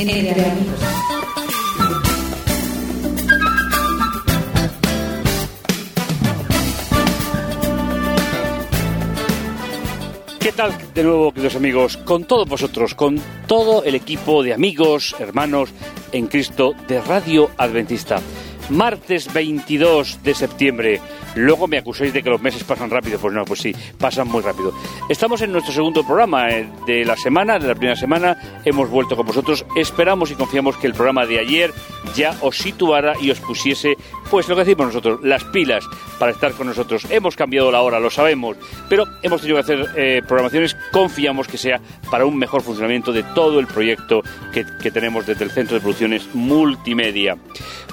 Amigos. ¿Qué tal de nuevo, queridos amigos? Con todos vosotros, con todo el equipo de amigos, hermanos en Cristo de Radio Adventista. Martes 22 de septiembre. Luego me acusáis de que los meses pasan rápido. Pues no, pues sí, pasan muy rápido. Estamos en nuestro segundo programa eh, de la semana, de la primera semana. Hemos vuelto con vosotros. Esperamos y confiamos que el programa de ayer ya os situara y os pusiese, pues lo que decimos nosotros, las pilas para estar con nosotros. Hemos cambiado la hora, lo sabemos, pero hemos tenido que hacer eh, programaciones. Confiamos que sea para un mejor funcionamiento de todo el proyecto que, que tenemos desde el Centro de Producciones Multimedia.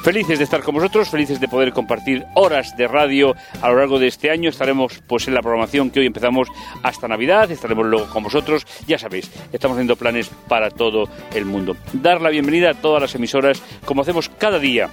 Felices de estar con vosotros, felices de poder compartir horas de radio a lo largo de este año. Estaremos pues en la programación que hoy empezamos hasta Navidad, estaremos luego con vosotros. Ya sabéis, estamos haciendo planes para todo el mundo. Dar la bienvenida a todas las emisoras, como hacemos cada día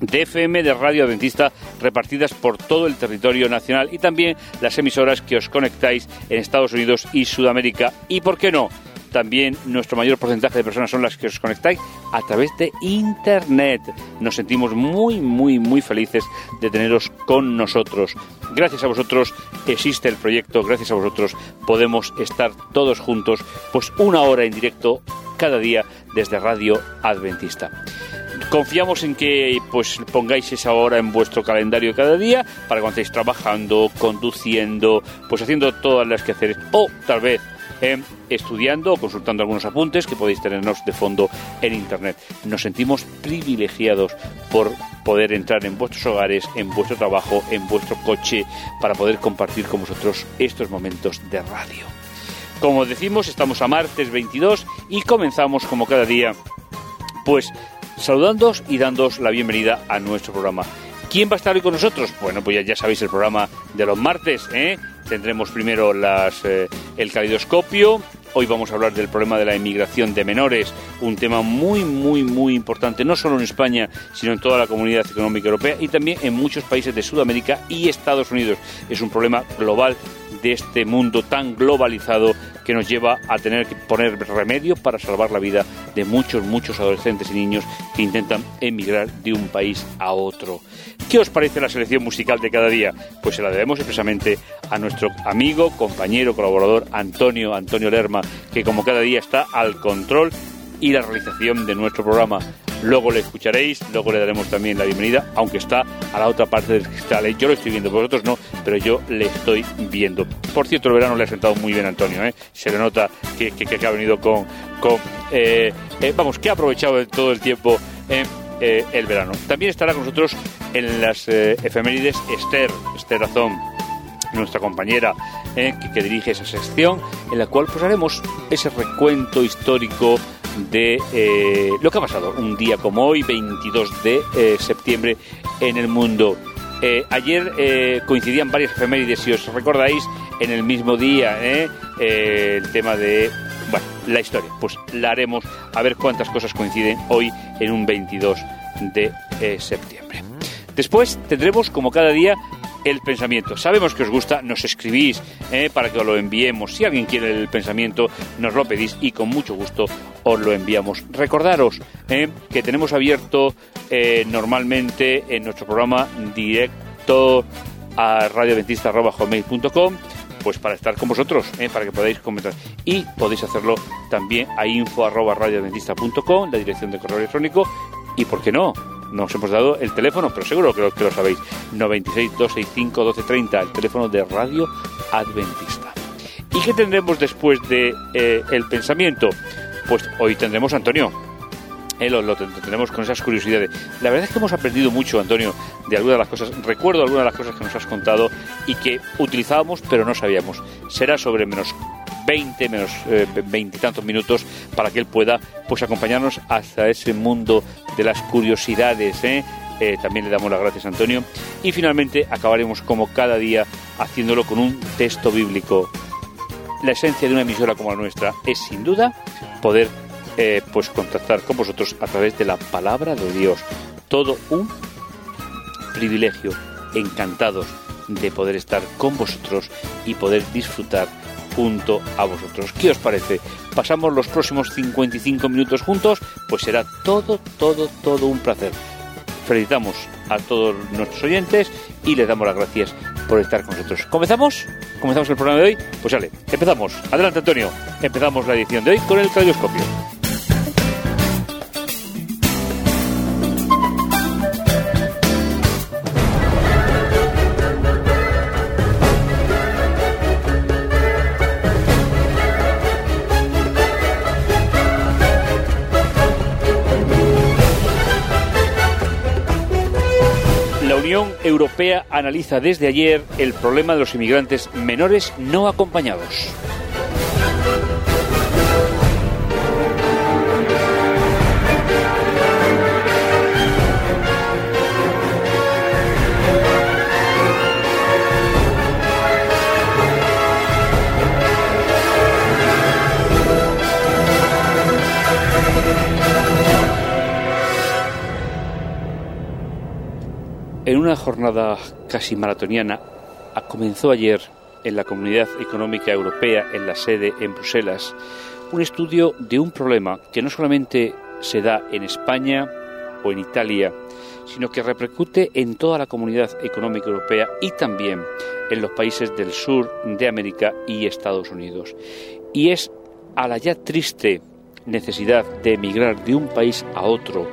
de FM de Radio Adventista repartidas por todo el territorio nacional y también las emisoras que os conectáis en Estados Unidos y Sudamérica. Y por qué no, también nuestro mayor porcentaje de personas son las que os conectáis a través de Internet. Nos sentimos muy, muy, muy felices de teneros con nosotros. Gracias a vosotros existe el proyecto, gracias a vosotros podemos estar todos juntos, pues una hora en directo cada día desde Radio Adventista. Confiamos en que pues pongáis esa hora en vuestro calendario cada día para cuando estéis trabajando, conduciendo, pues haciendo todas las quehaceres o tal vez eh, estudiando o consultando algunos apuntes que podéis tenernos de fondo en Internet. Nos sentimos privilegiados por poder entrar en vuestros hogares, en vuestro trabajo, en vuestro coche, para poder compartir con vosotros estos momentos de radio. Como decimos, estamos a martes 22 y comenzamos como cada día, pues saludándoos y dándoos la bienvenida a nuestro programa. ¿Quién va a estar hoy con nosotros? Bueno, pues ya, sabéis el programa de los martes, ¿eh? Tendremos primero las, eh, el calidoscopio. Hoy vamos a hablar del problema de la inmigración de menores, un tema muy, muy, muy importante, no solo en España, sino en toda la comunidad económica europea y también en muchos países de Sudamérica y Estados Unidos. Es un problema global de este mundo tan globalizado que nos lleva a tener que poner remedio para salvar la vida de muchos, muchos adolescentes y niños que intentan emigrar de un país a otro. ¿Qué os parece la selección musical de cada día? Pues se la debemos expresamente a nuestro amigo, compañero, colaborador Antonio, Antonio Lerma, que como cada día está al control y la realización de nuestro programa. Luego le escucharéis, luego le daremos también la bienvenida, aunque está a la otra parte del cristal. ¿eh? Yo lo estoy viendo, vosotros no, pero yo le estoy viendo. Por cierto, el verano le ha sentado muy bien a Antonio, ¿eh? se le nota que, que, ha venido con... con eh, eh, vamos, que ha aprovechado todo el tiempo el verano. También estará con nosotros en las efemérides Esther, Esther Azón, nuestra compañera eh, que, dirige esa sección, en la cual pues haremos ese recuento histórico de eh, lo que ha pasado un día como hoy, 22 de eh, septiembre, en el mundo. Ayer coincidían varias efemérides, si os recordáis, en el mismo día, el tema de bueno, la historia. Pues la haremos a ver cuántas cosas coinciden hoy en un 22 de septiembre. Después tendremos, como cada día, el pensamiento. Sabemos que os gusta, nos escribís eh, para que os lo enviemos. Si alguien quiere el pensamiento, nos lo pedís y con mucho gusto os lo enviamos. Recordaros eh, que tenemos abierto eh, normalmente en nuestro programa directo a radioadventista.com pues para estar con vosotros, eh, para que podáis comentar. Y podéis hacerlo también a info.radioadventista.com, la dirección de correo electrónico. Y por qué no, nos hemos dado el teléfono, pero seguro que lo, que lo sabéis. 96 265 1230, el teléfono de Radio Adventista. ¿Y qué tendremos después de eh, el pensamiento? Pues hoy tendremos a Antonio. Eh, lo tendremos con esas curiosidades. La verdad es que hemos aprendido mucho, Antonio, de algunas de las cosas. Recuerdo algunas de las cosas que nos has contado y que utilizábamos, pero no sabíamos. Será sobre menos 20, menos eh, 20 y tantos minutos para que él pueda pues acompañarnos hasta ese mundo de las curiosidades. ¿eh? Eh, también le damos las gracias a Antonio. Y finalmente acabaremos como cada día haciéndolo con un texto bíblico. La esencia de una emisora como la nuestra es sin duda poder eh, pues contactar con vosotros a través de la palabra de Dios. Todo un privilegio, encantados de poder estar con vosotros y poder disfrutar junto a vosotros. ¿Qué os parece? ¿Pasamos los próximos 55 minutos juntos? Pues será todo, todo, todo un placer. Felicitamos a todos nuestros oyentes y les damos las gracias por estar con nosotros. ¿Comenzamos? ¿Comenzamos el programa de hoy? Pues sale, empezamos. Adelante Antonio, empezamos la edición de hoy con el caleidoscopio. Europea analiza desde ayer el problema de los inmigrantes menores no acompañados. En una jornada casi maratoniana, comenzó ayer en la Comunidad Económica Europea, en la sede en Bruselas, un estudio de un problema que no solamente se da en España o en Italia, sino que repercute en toda la Comunidad Económica Europea y también en los países del sur de América y Estados Unidos. Y es a la ya triste necesidad de emigrar de un país a otro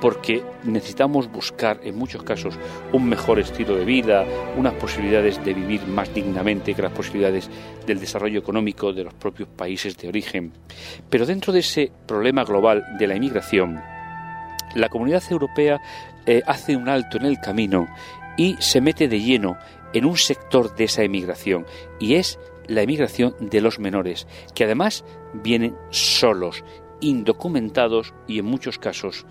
porque necesitamos buscar en muchos casos un mejor estilo de vida, unas posibilidades de vivir más dignamente que las posibilidades del desarrollo económico de los propios países de origen. Pero dentro de ese problema global de la inmigración, la comunidad europea eh, hace un alto en el camino y se mete de lleno en un sector de esa emigración y es la emigración de los menores, que además vienen solos, indocumentados y en muchos casos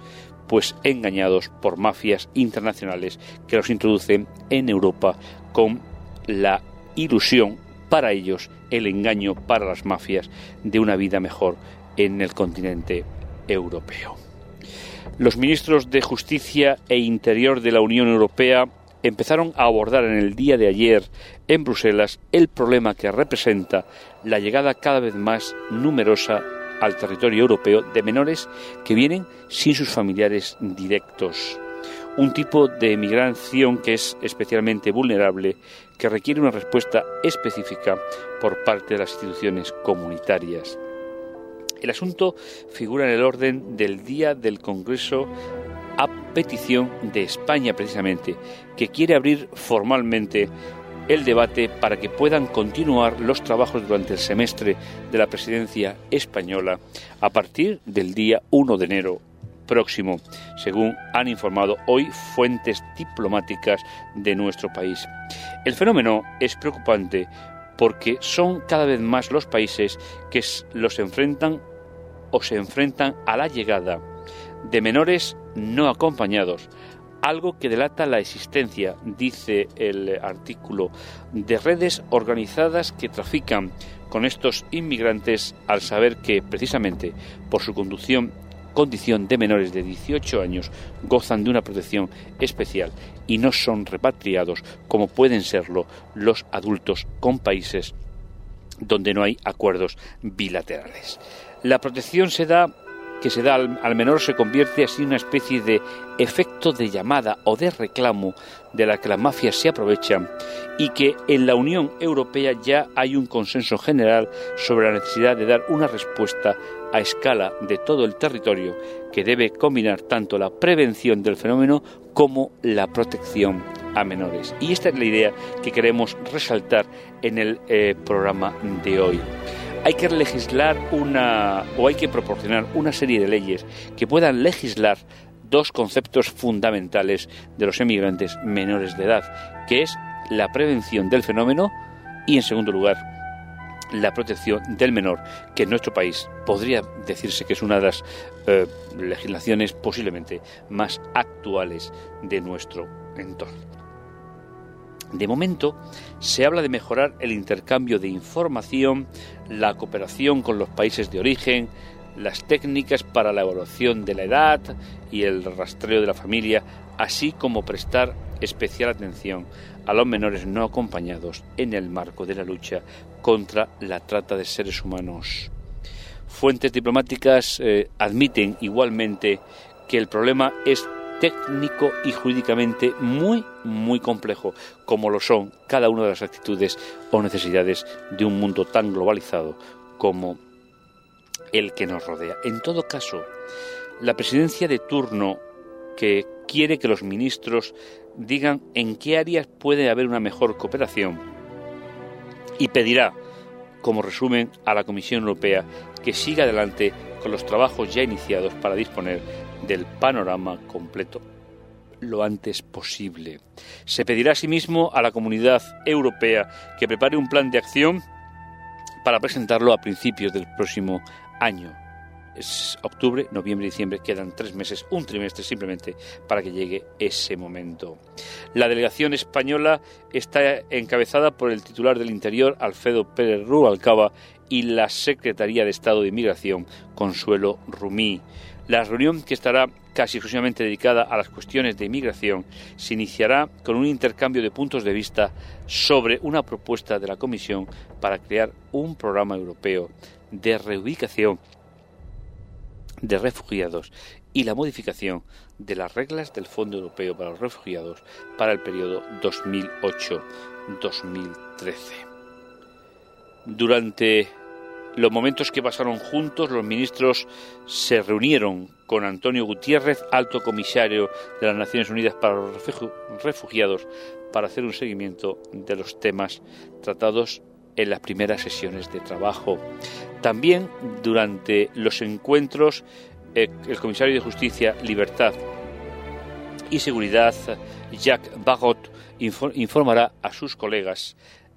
pues engañados por mafias internacionales que los introducen en Europa con la ilusión para ellos, el engaño para las mafias de una vida mejor en el continente europeo. Los ministros de Justicia e Interior de la Unión Europea empezaron a abordar en el día de ayer en Bruselas el problema que representa la llegada cada vez más numerosa al territorio europeo de menores que vienen sin sus familiares directos. Un tipo de migración que es especialmente vulnerable, que requiere una respuesta específica por parte de las instituciones comunitarias. El asunto figura en el orden del día del Congreso a petición de España precisamente, que quiere abrir formalmente el debate para que puedan continuar los trabajos durante el semestre de la presidencia española a partir del día 1 de enero próximo, según han informado hoy fuentes diplomáticas de nuestro país. El fenómeno es preocupante porque son cada vez más los países que los enfrentan o se enfrentan a la llegada de menores no acompañados, algo que delata la existencia, dice el artículo, de redes organizadas que trafican con estos inmigrantes al saber que, precisamente por su conducción, condición de menores de 18 años, gozan de una protección especial y no son repatriados como pueden serlo los adultos con países donde no hay acuerdos bilaterales. La protección se da que se da al, menor se convierte así en una especie de efecto de llamada o de reclamo de la que las mafias se aprovechan y que en la Unión Europea ya hay un consenso general sobre la necesidad de dar una respuesta a escala de todo el territorio que debe combinar tanto la prevención del fenómeno como la protección a menores. Y esta es la idea que queremos resaltar en el eh, programa de hoy hay que legislar una o hay que proporcionar una serie de leyes que puedan legislar dos conceptos fundamentales de los emigrantes menores de edad, que es la prevención del fenómeno y, en segundo lugar, la protección del menor, que en nuestro país podría decirse que es una de las eh, legislaciones posiblemente más actuales de nuestro entorno. De momento, se habla de mejorar el intercambio de información, la cooperación con los países de origen, las técnicas para la evaluación de la edad y el rastreo de la familia, así como prestar especial atención a los menores no acompañados en el marco de la lucha contra la trata de seres humanos. Fuentes diplomáticas eh, admiten igualmente que el problema es técnico y jurídicamente muy, muy complejo, como lo son cada una de las actitudes o necesidades de un mundo tan globalizado como el que nos rodea. En todo caso, la presidencia de turno que quiere que los ministros digan en qué áreas puede haber una mejor cooperación y pedirá, como resumen, a la Comisión Europea que siga adelante con los trabajos ya iniciados para disponer del panorama completo lo antes posible. Se pedirá asimismo a la Comunidad Europea que prepare un plan de acción para presentarlo a principios del próximo año. Es octubre, noviembre diciembre, quedan tres meses, un trimestre simplemente para que llegue ese momento. La delegación española está encabezada por el titular del Interior, Alfredo Pérez Rubalcaba, y la Secretaría de Estado de Inmigración, Consuelo Rumí. La reunión, que estará casi exclusivamente dedicada a las cuestiones de inmigración, se iniciará con un intercambio de puntos de vista sobre una propuesta de la Comisión para crear un programa europeo de reubicación de refugiados y la modificación de las reglas del Fondo Europeo para los Refugiados para el periodo 2008-2013. Durante los momentos que pasaron juntos, los ministros se reunieron con Antonio Gutiérrez, alto comisario de las Naciones Unidas para los Refugiados, para hacer un seguimiento de los temas tratados en las primeras sesiones de trabajo. También durante los encuentros, eh, el comisario de Justicia, Libertad y Seguridad, Jacques Bagot, informará a sus colegas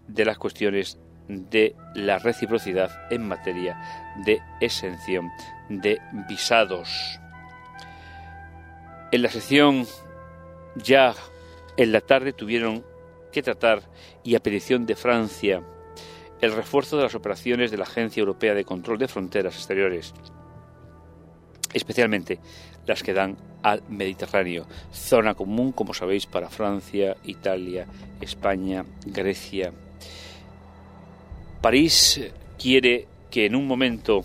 de las cuestiones de la reciprocidad en materia de exención de visados. En la sesión ya en la tarde tuvieron que tratar, y a petición de Francia, el refuerzo de las operaciones de la Agencia Europea de Control de Fronteras Exteriores, especialmente las que dan al Mediterráneo, zona común, como sabéis, para Francia, Italia, España, Grecia, París quiere que en un momento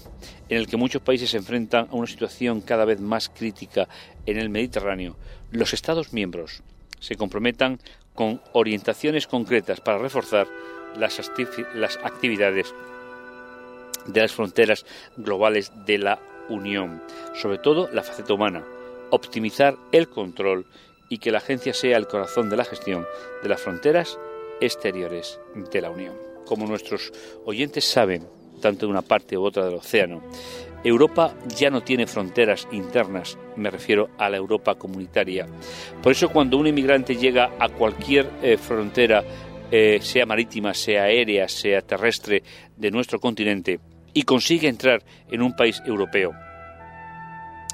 en el que muchos países se enfrentan a una situación cada vez más crítica en el Mediterráneo, los Estados miembros se comprometan con orientaciones concretas para reforzar las, actividades de las fronteras globales de la Unión, sobre todo la faceta humana, optimizar el control y que la agencia sea el corazón de la gestión de las fronteras exteriores de la Unión como nuestros oyentes saben, tanto de una parte u otra del océano, Europa ya no tiene fronteras internas, me refiero a la Europa comunitaria. Por eso cuando un inmigrante llega a cualquier eh, frontera, eh, sea marítima, sea aérea, sea terrestre, de nuestro continente, y consigue entrar en un país europeo,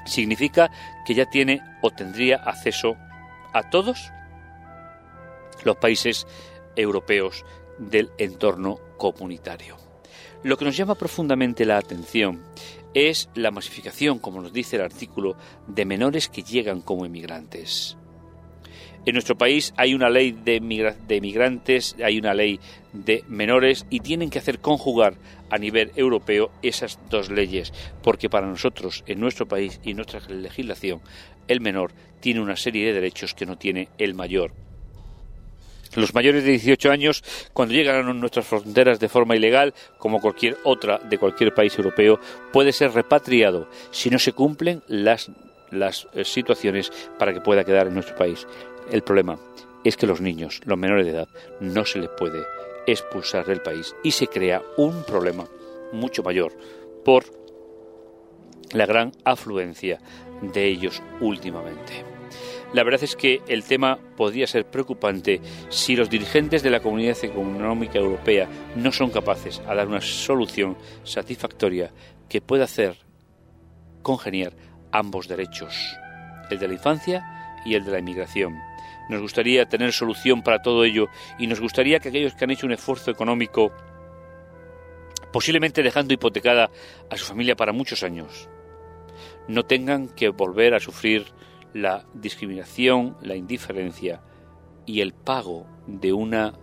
significa que ya tiene o tendría acceso a todos los países europeos del entorno comunitario. Lo que nos llama profundamente la atención es la masificación, como nos dice el artículo, de menores que llegan como inmigrantes. En nuestro país hay una ley de, inmigrantes, hay una ley de menores y tienen que hacer conjugar a nivel europeo esas dos leyes, porque para nosotros, en nuestro país y nuestra legislación, el menor tiene una serie de derechos que no tiene el mayor. Los mayores de 18 años, cuando llegan a nuestras fronteras de forma ilegal, como cualquier otra de cualquier país europeo, puede ser repatriado si no se cumplen las, las eh, situaciones para que pueda quedar en nuestro país. El problema es que los niños, los menores de edad, no se les puede expulsar del país y se crea un problema mucho mayor por la gran afluencia de ellos últimamente. La verdad es que el tema podría ser preocupante si los dirigentes de la Comunidad Económica Europea no son capaces a dar una solución satisfactoria que pueda hacer congeniar ambos derechos, el de la infancia y el de la inmigración. Nos gustaría tener solución para todo ello y nos gustaría que aquellos que han hecho un esfuerzo económico, posiblemente dejando hipotecada a su familia para muchos años, no tengan que volver a sufrir la discriminación, la indiferencia y el pago de una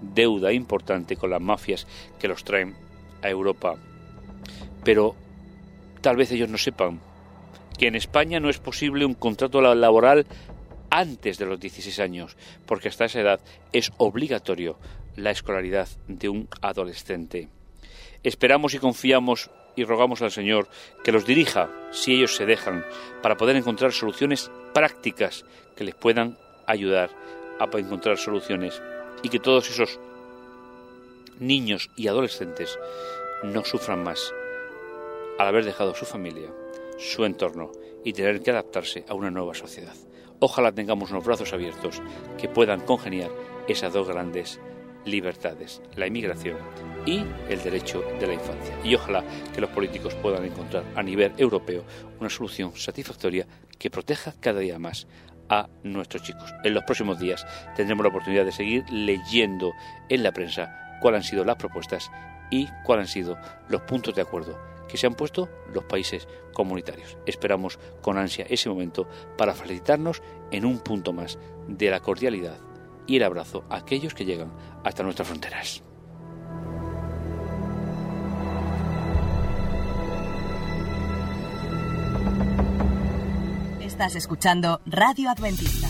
deuda importante con las mafias que los traen a Europa. Pero tal vez ellos no sepan que en España no es posible un contrato laboral antes de los 16 años, porque hasta esa edad es obligatorio la escolaridad de un adolescente. Esperamos y confiamos y rogamos al Señor que los dirija, si ellos se dejan, para poder encontrar soluciones prácticas que les puedan ayudar a encontrar soluciones y que todos esos niños y adolescentes no sufran más al haber dejado su familia, su entorno y tener que adaptarse a una nueva sociedad. Ojalá tengamos unos brazos abiertos que puedan congeniar esas dos grandes libertades, la inmigración y el derecho de la infancia. Y ojalá que los políticos puedan encontrar a nivel europeo una solución satisfactoria que proteja cada día más a nuestros chicos. En los próximos días tendremos la oportunidad de seguir leyendo en la prensa cuáles han sido las propuestas y cuáles han sido los puntos de acuerdo que se han puesto los países comunitarios. Esperamos con ansia ese momento para felicitarnos en un punto más de la cordialidad y el abrazo a aquellos que llegan hasta nuestras fronteras. Estás escuchando Radio Adventista.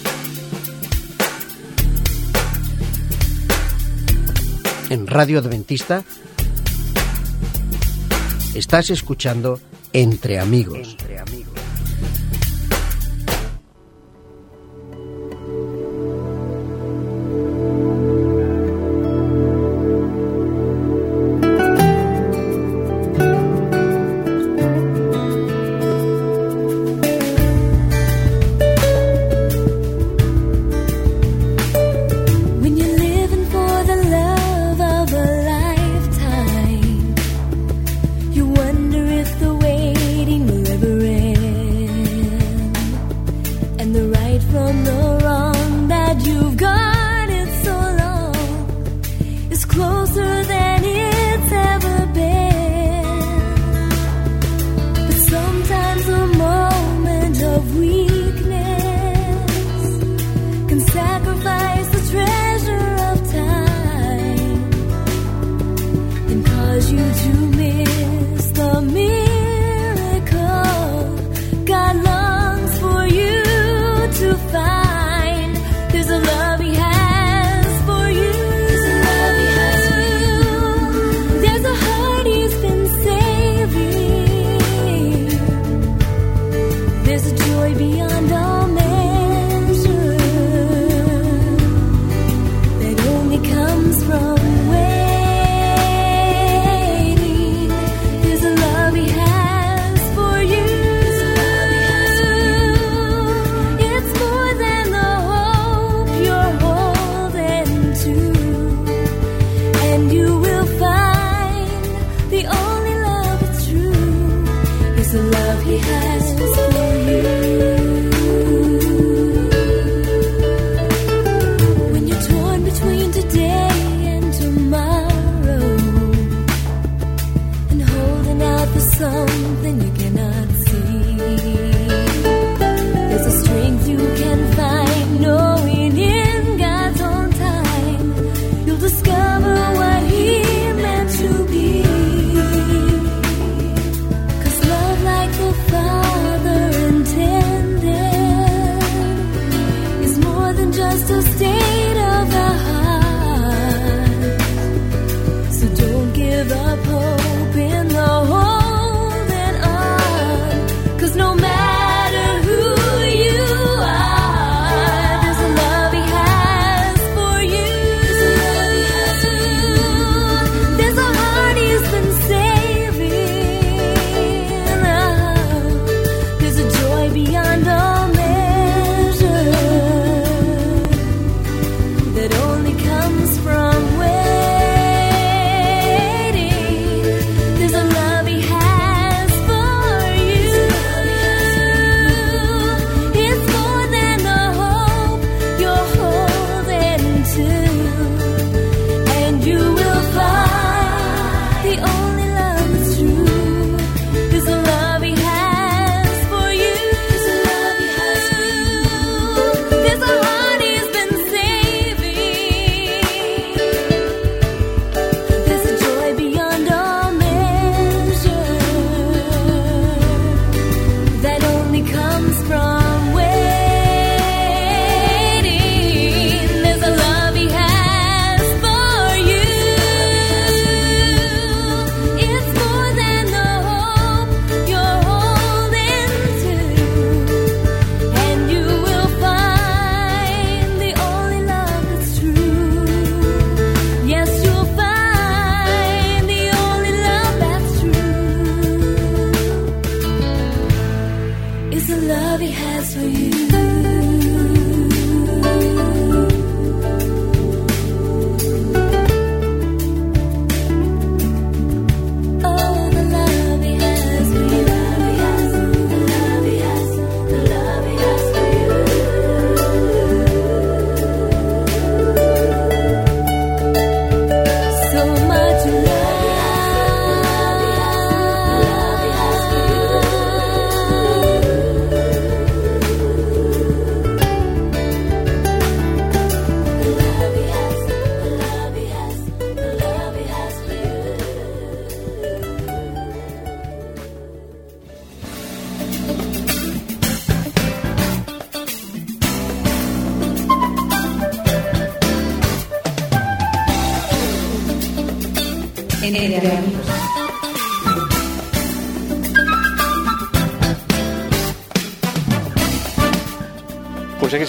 En Radio Adventista estás escuchando Entre Amigos.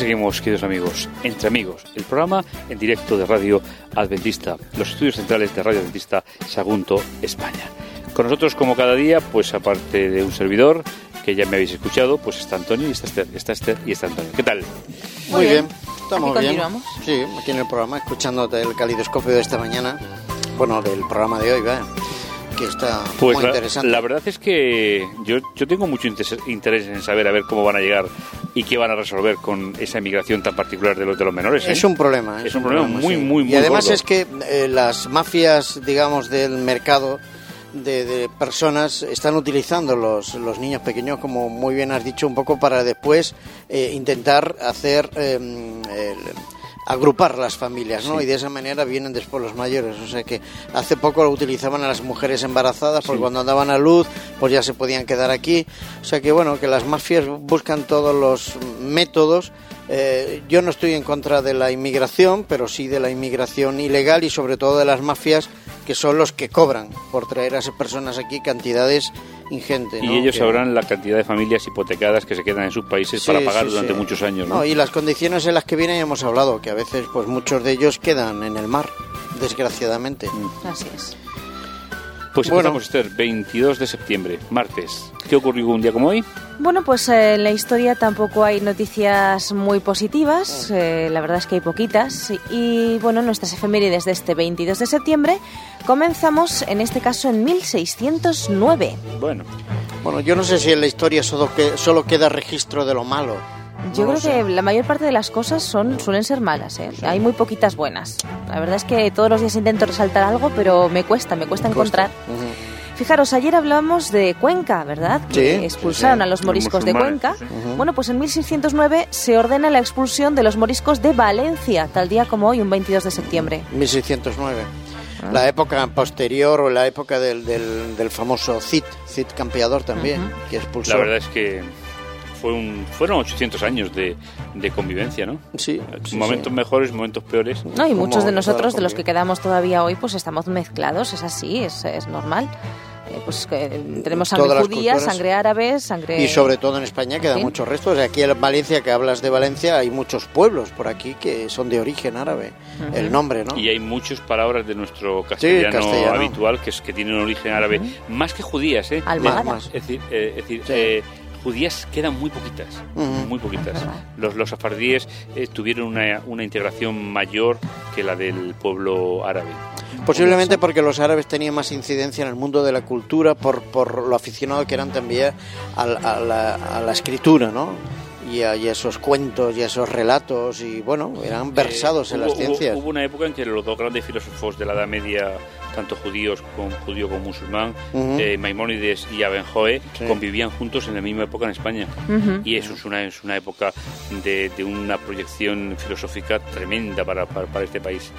Seguimos, queridos amigos, Entre Amigos, el programa en directo de Radio Adventista, los estudios centrales de Radio Adventista Sagunto, España. Con nosotros, como cada día, pues aparte de un servidor, que ya me habéis escuchado, pues está Antonio y está Esther, está Esther y está Antonio. ¿Qué tal? Muy bien, estamos Aquí bien. Sí, aquí en el programa, escuchándote el calidoscopio de esta mañana. Bueno, del programa de hoy, vaya. Que está Pues muy la, interesante. la verdad es que yo, yo tengo mucho interés, en saber a ver cómo van a llegar y qué van a resolver con esa emigración tan particular de los de los menores. ¿eh? Es un problema. Es un problema muy, sí. muy, muy Y además gordo. es que eh, las mafias, digamos, del mercado de, de personas están utilizando los, los niños pequeños, como muy bien has dicho, un poco para después eh, intentar hacer. eh, el- agrupar las familias, ¿no? Sí. Y de esa manera vienen después los mayores. O sea que hace poco lo utilizaban a las mujeres embarazadas porque Sí. cuando andaban a luz pues ya se podían quedar aquí. O sea que bueno, que las mafias buscan todos los métodos. Eh, yo no estoy en contra de la inmigración, pero sí de la inmigración ilegal y sobre todo de las mafias que son los que cobran por traer a esas personas aquí cantidades ingentes. Y ellos Que- sabrán la cantidad de familias hipotecadas que se quedan en sus países para pagar sí, durante sí. muchos años. ¿no? y las condiciones en las que vienen ya hemos hablado, que a veces pues muchos de ellos quedan en el mar, desgraciadamente. Así es. Pues Bueno. empezamos, Esther, 22 de septiembre, martes. ¿Qué ocurrió un día como hoy? Bueno, pues eh, en la historia tampoco hay noticias muy positivas, eh, la verdad es que hay poquitas. Y bueno, nuestras efemérides de este 22 de septiembre comenzamos en este caso en 1609. Bueno, Bueno, yo no sé si en la historia solo, que, solo queda registro de lo malo. Yo No creo que la mayor parte de las cosas son suelen ser malas, ¿eh? hay muy poquitas buenas. La verdad es que todos los días intento resaltar algo, pero me cuesta, me cuesta encontrar. Ujú. Fijaros, ayer hablamos de Cuenca, ¿verdad? Sí, Que sí, expulsaron sí. a los moriscos de Cuenca. sí. Bueno, pues en 1609 se ordena la expulsión de los moriscos de Valencia, tal día como hoy, un 22 de septiembre. 1609. Ah. La época posterior o la época del, del, del famoso Cid, Cid Campeador también, Ujú. que expulsó. la verdad es que fue un, fueron 800 años de, de convivencia, ¿no? Sí, sí, momentos sí. mejores, momentos peores. No, y muchos de nosotros, de los que quedamos todavía hoy, pues estamos mezclados, es así, es, es normal. Eh, pues que tenemos sangre judía, sangre árabe, sangre... Y sobre todo en España quedan Sí. muchos restos. Aquí en Valencia, que hablas de Valencia, hay muchos pueblos por aquí que son de origen árabe. Ujú. El nombre, ¿no? Y hay muchas palabras de nuestro castellano, castellano. habitual que, es, que tienen origen árabe, más que judías, ¿eh? Almohada. Más. Es decir, eh, es decir Sí. Judías quedan muy poquitas, muy poquitas. Los, los safardíes eh, tuvieron una, una integración mayor que la del pueblo árabe. Posiblemente porque los árabes tenían más incidencia en el mundo de la cultura por, por lo aficionado que eran también a, la- a la, a la escritura, ¿no? Y a, y a esos cuentos y a esos relatos y bueno, eran versados Eh, en hubo- las ciencias. Hubo, hubo una época en que los dos grandes filósofos de la Edad Media, tanto judíos como judío como musulmán, eh, Maimónides y Abenjoe, Sí. convivían juntos en la misma época en España. Y eso es una, es una época de, de una proyección filosófica tremenda para, para, para este país.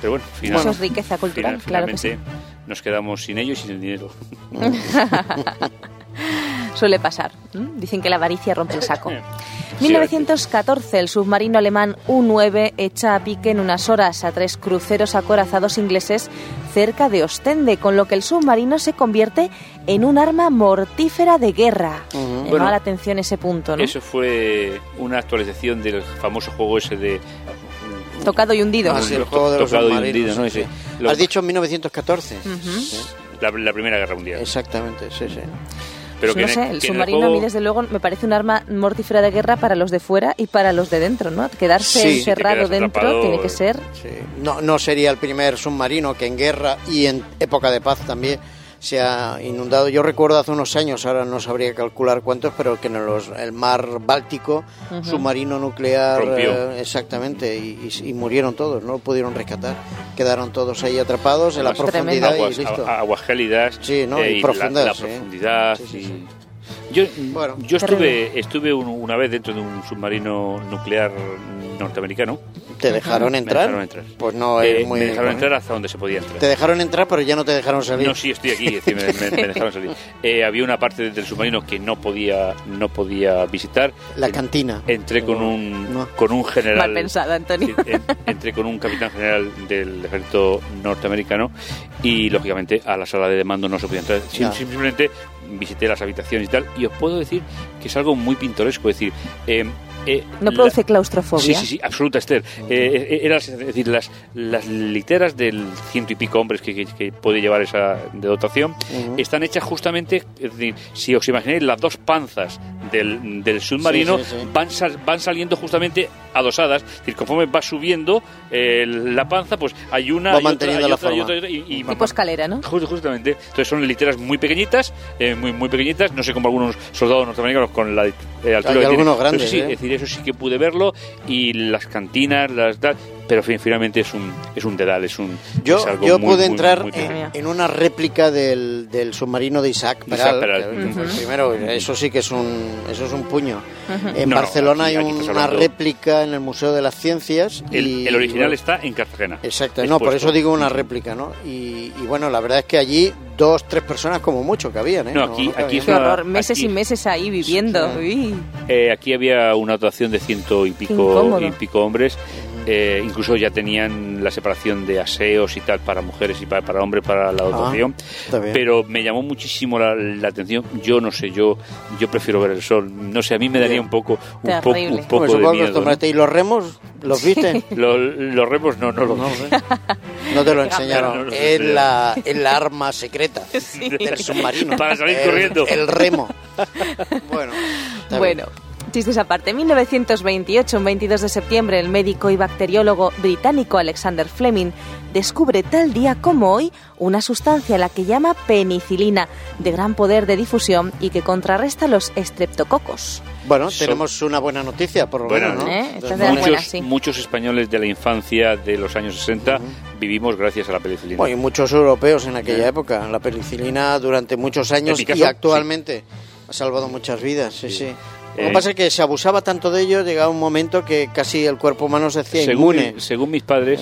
Pero bueno, final- Eso es riqueza cultural, final- claro que sí. finalmente nos quedamos sin ellos y sin el dinero. Suele pasar. ¿m? Dicen que la avaricia rompe el saco. Sí, 1914, el submarino alemán U-9 echa a pique en unas horas a tres cruceros acorazados ingleses cerca de Ostende, con lo que el submarino se convierte en un arma mortífera de guerra. Me Bueno, llama la atención ese punto, ¿no? Eso fue una actualización del famoso juego ese de... Tocado y hundido. Ah, sí, el juego de los tocado y hundido, ¿no? sí. Lo- Has dicho en 1914. Ujú. Sí, La, la Primera Guerra Mundial. Exactamente, sí, sí. Pero que no sé, que el en submarino juego- a mí desde luego me parece un arma mortífera de guerra para los de fuera y para los de dentro, ¿no? Quedarse Sí, encerrado dentro atrapado, tiene que ser... Sí. No, no sería el primer submarino que en guerra y en época de paz también se ha inundado. Yo recuerdo hace unos años, ahora no sabría calcular cuántos, pero que en los- el mar Báltico, submarino nuclear, eh, exactamente, y, y- y murieron todos, no lo pudieron rescatar. Quedaron todos ahí atrapados en la Además, profundidad aguas, y listo. a- aguas gélidas Sí, ¿no? eh, Y la- profundas, la, sí. profundidad Sí, sí, y- sí. yo Bueno, yo estuve estuve un- una vez dentro de un submarino nuclear norteamericano. ¿Te dejaron Me entrar? dejaron entrar. Pues no Eh, es muy... me dejaron entrar hasta donde se podía entrar. Te dejaron entrar, pero ya no te dejaron salir. No, sí, estoy aquí, es decir, me, me- me dejaron salir. Eh, había una parte del submarino que no podía no podía visitar. La cantina. Entré con un No. con un general. Mal pensado, Antonio. En- entré con un capitán general del ejército norteamericano y lógicamente a la sala de mando no se podía entrar. Simplemente visité las habitaciones y tal y os puedo decir que es algo muy pintoresco. Es decir, eh, eh, ¿No la- produce claustrofobia? Sí, sí, sí, absoluta, Esther. Eh, eh, era, es decir, las, las literas del ciento y pico hombres que, que- que puede llevar esa de dotación están hechas justamente, es decir, si os imagináis las dos panzas del, del submarino Sí, sí, sí. Van, sal- van saliendo justamente adosadas, es decir, conforme va subiendo eh, la panza, pues hay una Va y otra, manteniendo y la otra, y forma. otra, y, y- Tipo escalera, ¿no? Ju- Justamente. Entonces son literas muy pequeñitas, eh, muy muy pequeñitas, no sé como algunos soldados norteamericanos con la eh, altura Hay que tienen. algunos Pero grandes, sí, ¿eh? es decir, eso sí que pude verlo y las cantinas, las tal, pero fin- finalmente es un es un dedal, es un Yo, es algo yo muy, pude muy, entrar muy en, en una réplica del, del submarino de Isaac Isaac Peral. Peral. que fue el Ujú. Primero, eso sí que es un, eso es un puño. En No, no, Barcelona aquí- hay aquí estás una réplica en el Museo de las Ciencias. el, y, el original bueno, está en Cartagena. Exacto, no, por eso digo una réplica, ¿no? Y, y bueno, la verdad es que allí dos, tres personas como mucho cabían, ¿eh? No, aquí- aquí Qué una- horror, meses aquí- y meses ahí viviendo. Sí, Uy. Eh, aquí había una dotación de ciento y pico, y pico hombres. Eh, incluso ya tenían la separación de aseos y tal para mujeres y para, para hombres para la dotación. Ah. Pero me llamó muchísimo la, la atención. Yo no sé, yo yo prefiero ver el sol. No sé, a mí me daría un poco un, poco Terrible. un poco Pues de miedo. ¿no? ¿Y los remos? ¿Los viste? Lo- Los remos no, no los No, ¿eh? No te lo enseñaron. No, no, no, es, la, es la arma secreta del submarino. Para salir El- corriendo. El remo. Bueno, está bien. Chistes aparte. En 1928, un 22 de septiembre, el médico y bacteriólogo británico Alexander Fleming descubre tal día como hoy una sustancia a la que llama penicilina, de gran poder de difusión y que contrarresta los estreptococos. Bueno, So- tenemos una buena noticia, por lo Bueno, menos, ¿no? ¿eh? Entonces. Muchos, sí. muchos españoles de la infancia de los años 60 vivimos gracias a la penicilina. Bueno, y muchos europeos en aquella época. La penicilina durante muchos años y actualmente ha salvado muchas vidas, sí, sí. Lo que Eh, pasa es que se abusaba tanto de ello, llegaba un momento que casi el cuerpo humano se hacía según, inmune. según mis padres,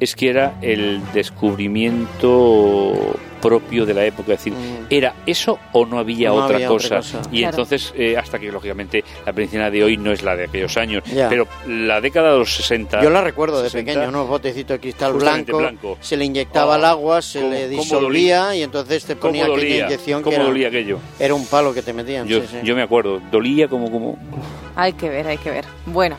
es que era el descubrimiento propio de la época. Es decir, Mm. ¿era eso o no había, No otra, había otra cosa? Y Claro. entonces, eh, hasta que lógicamente la penicilina de hoy no es la de aquellos años, Ya. pero la década de los 60. Yo la recuerdo de 60, pequeño, unos botecitos de cristal blanco, blanco. se le inyectaba Oh, el agua, se cómo- le disolvía y entonces te ¿Cómo ponía aquella dolía? inyección que ¿Cómo era, dolía aquello? era un palo que te metían. Yo, sí, sí. yo me acuerdo, dolía como... como Hay que ver, hay que ver. Bueno,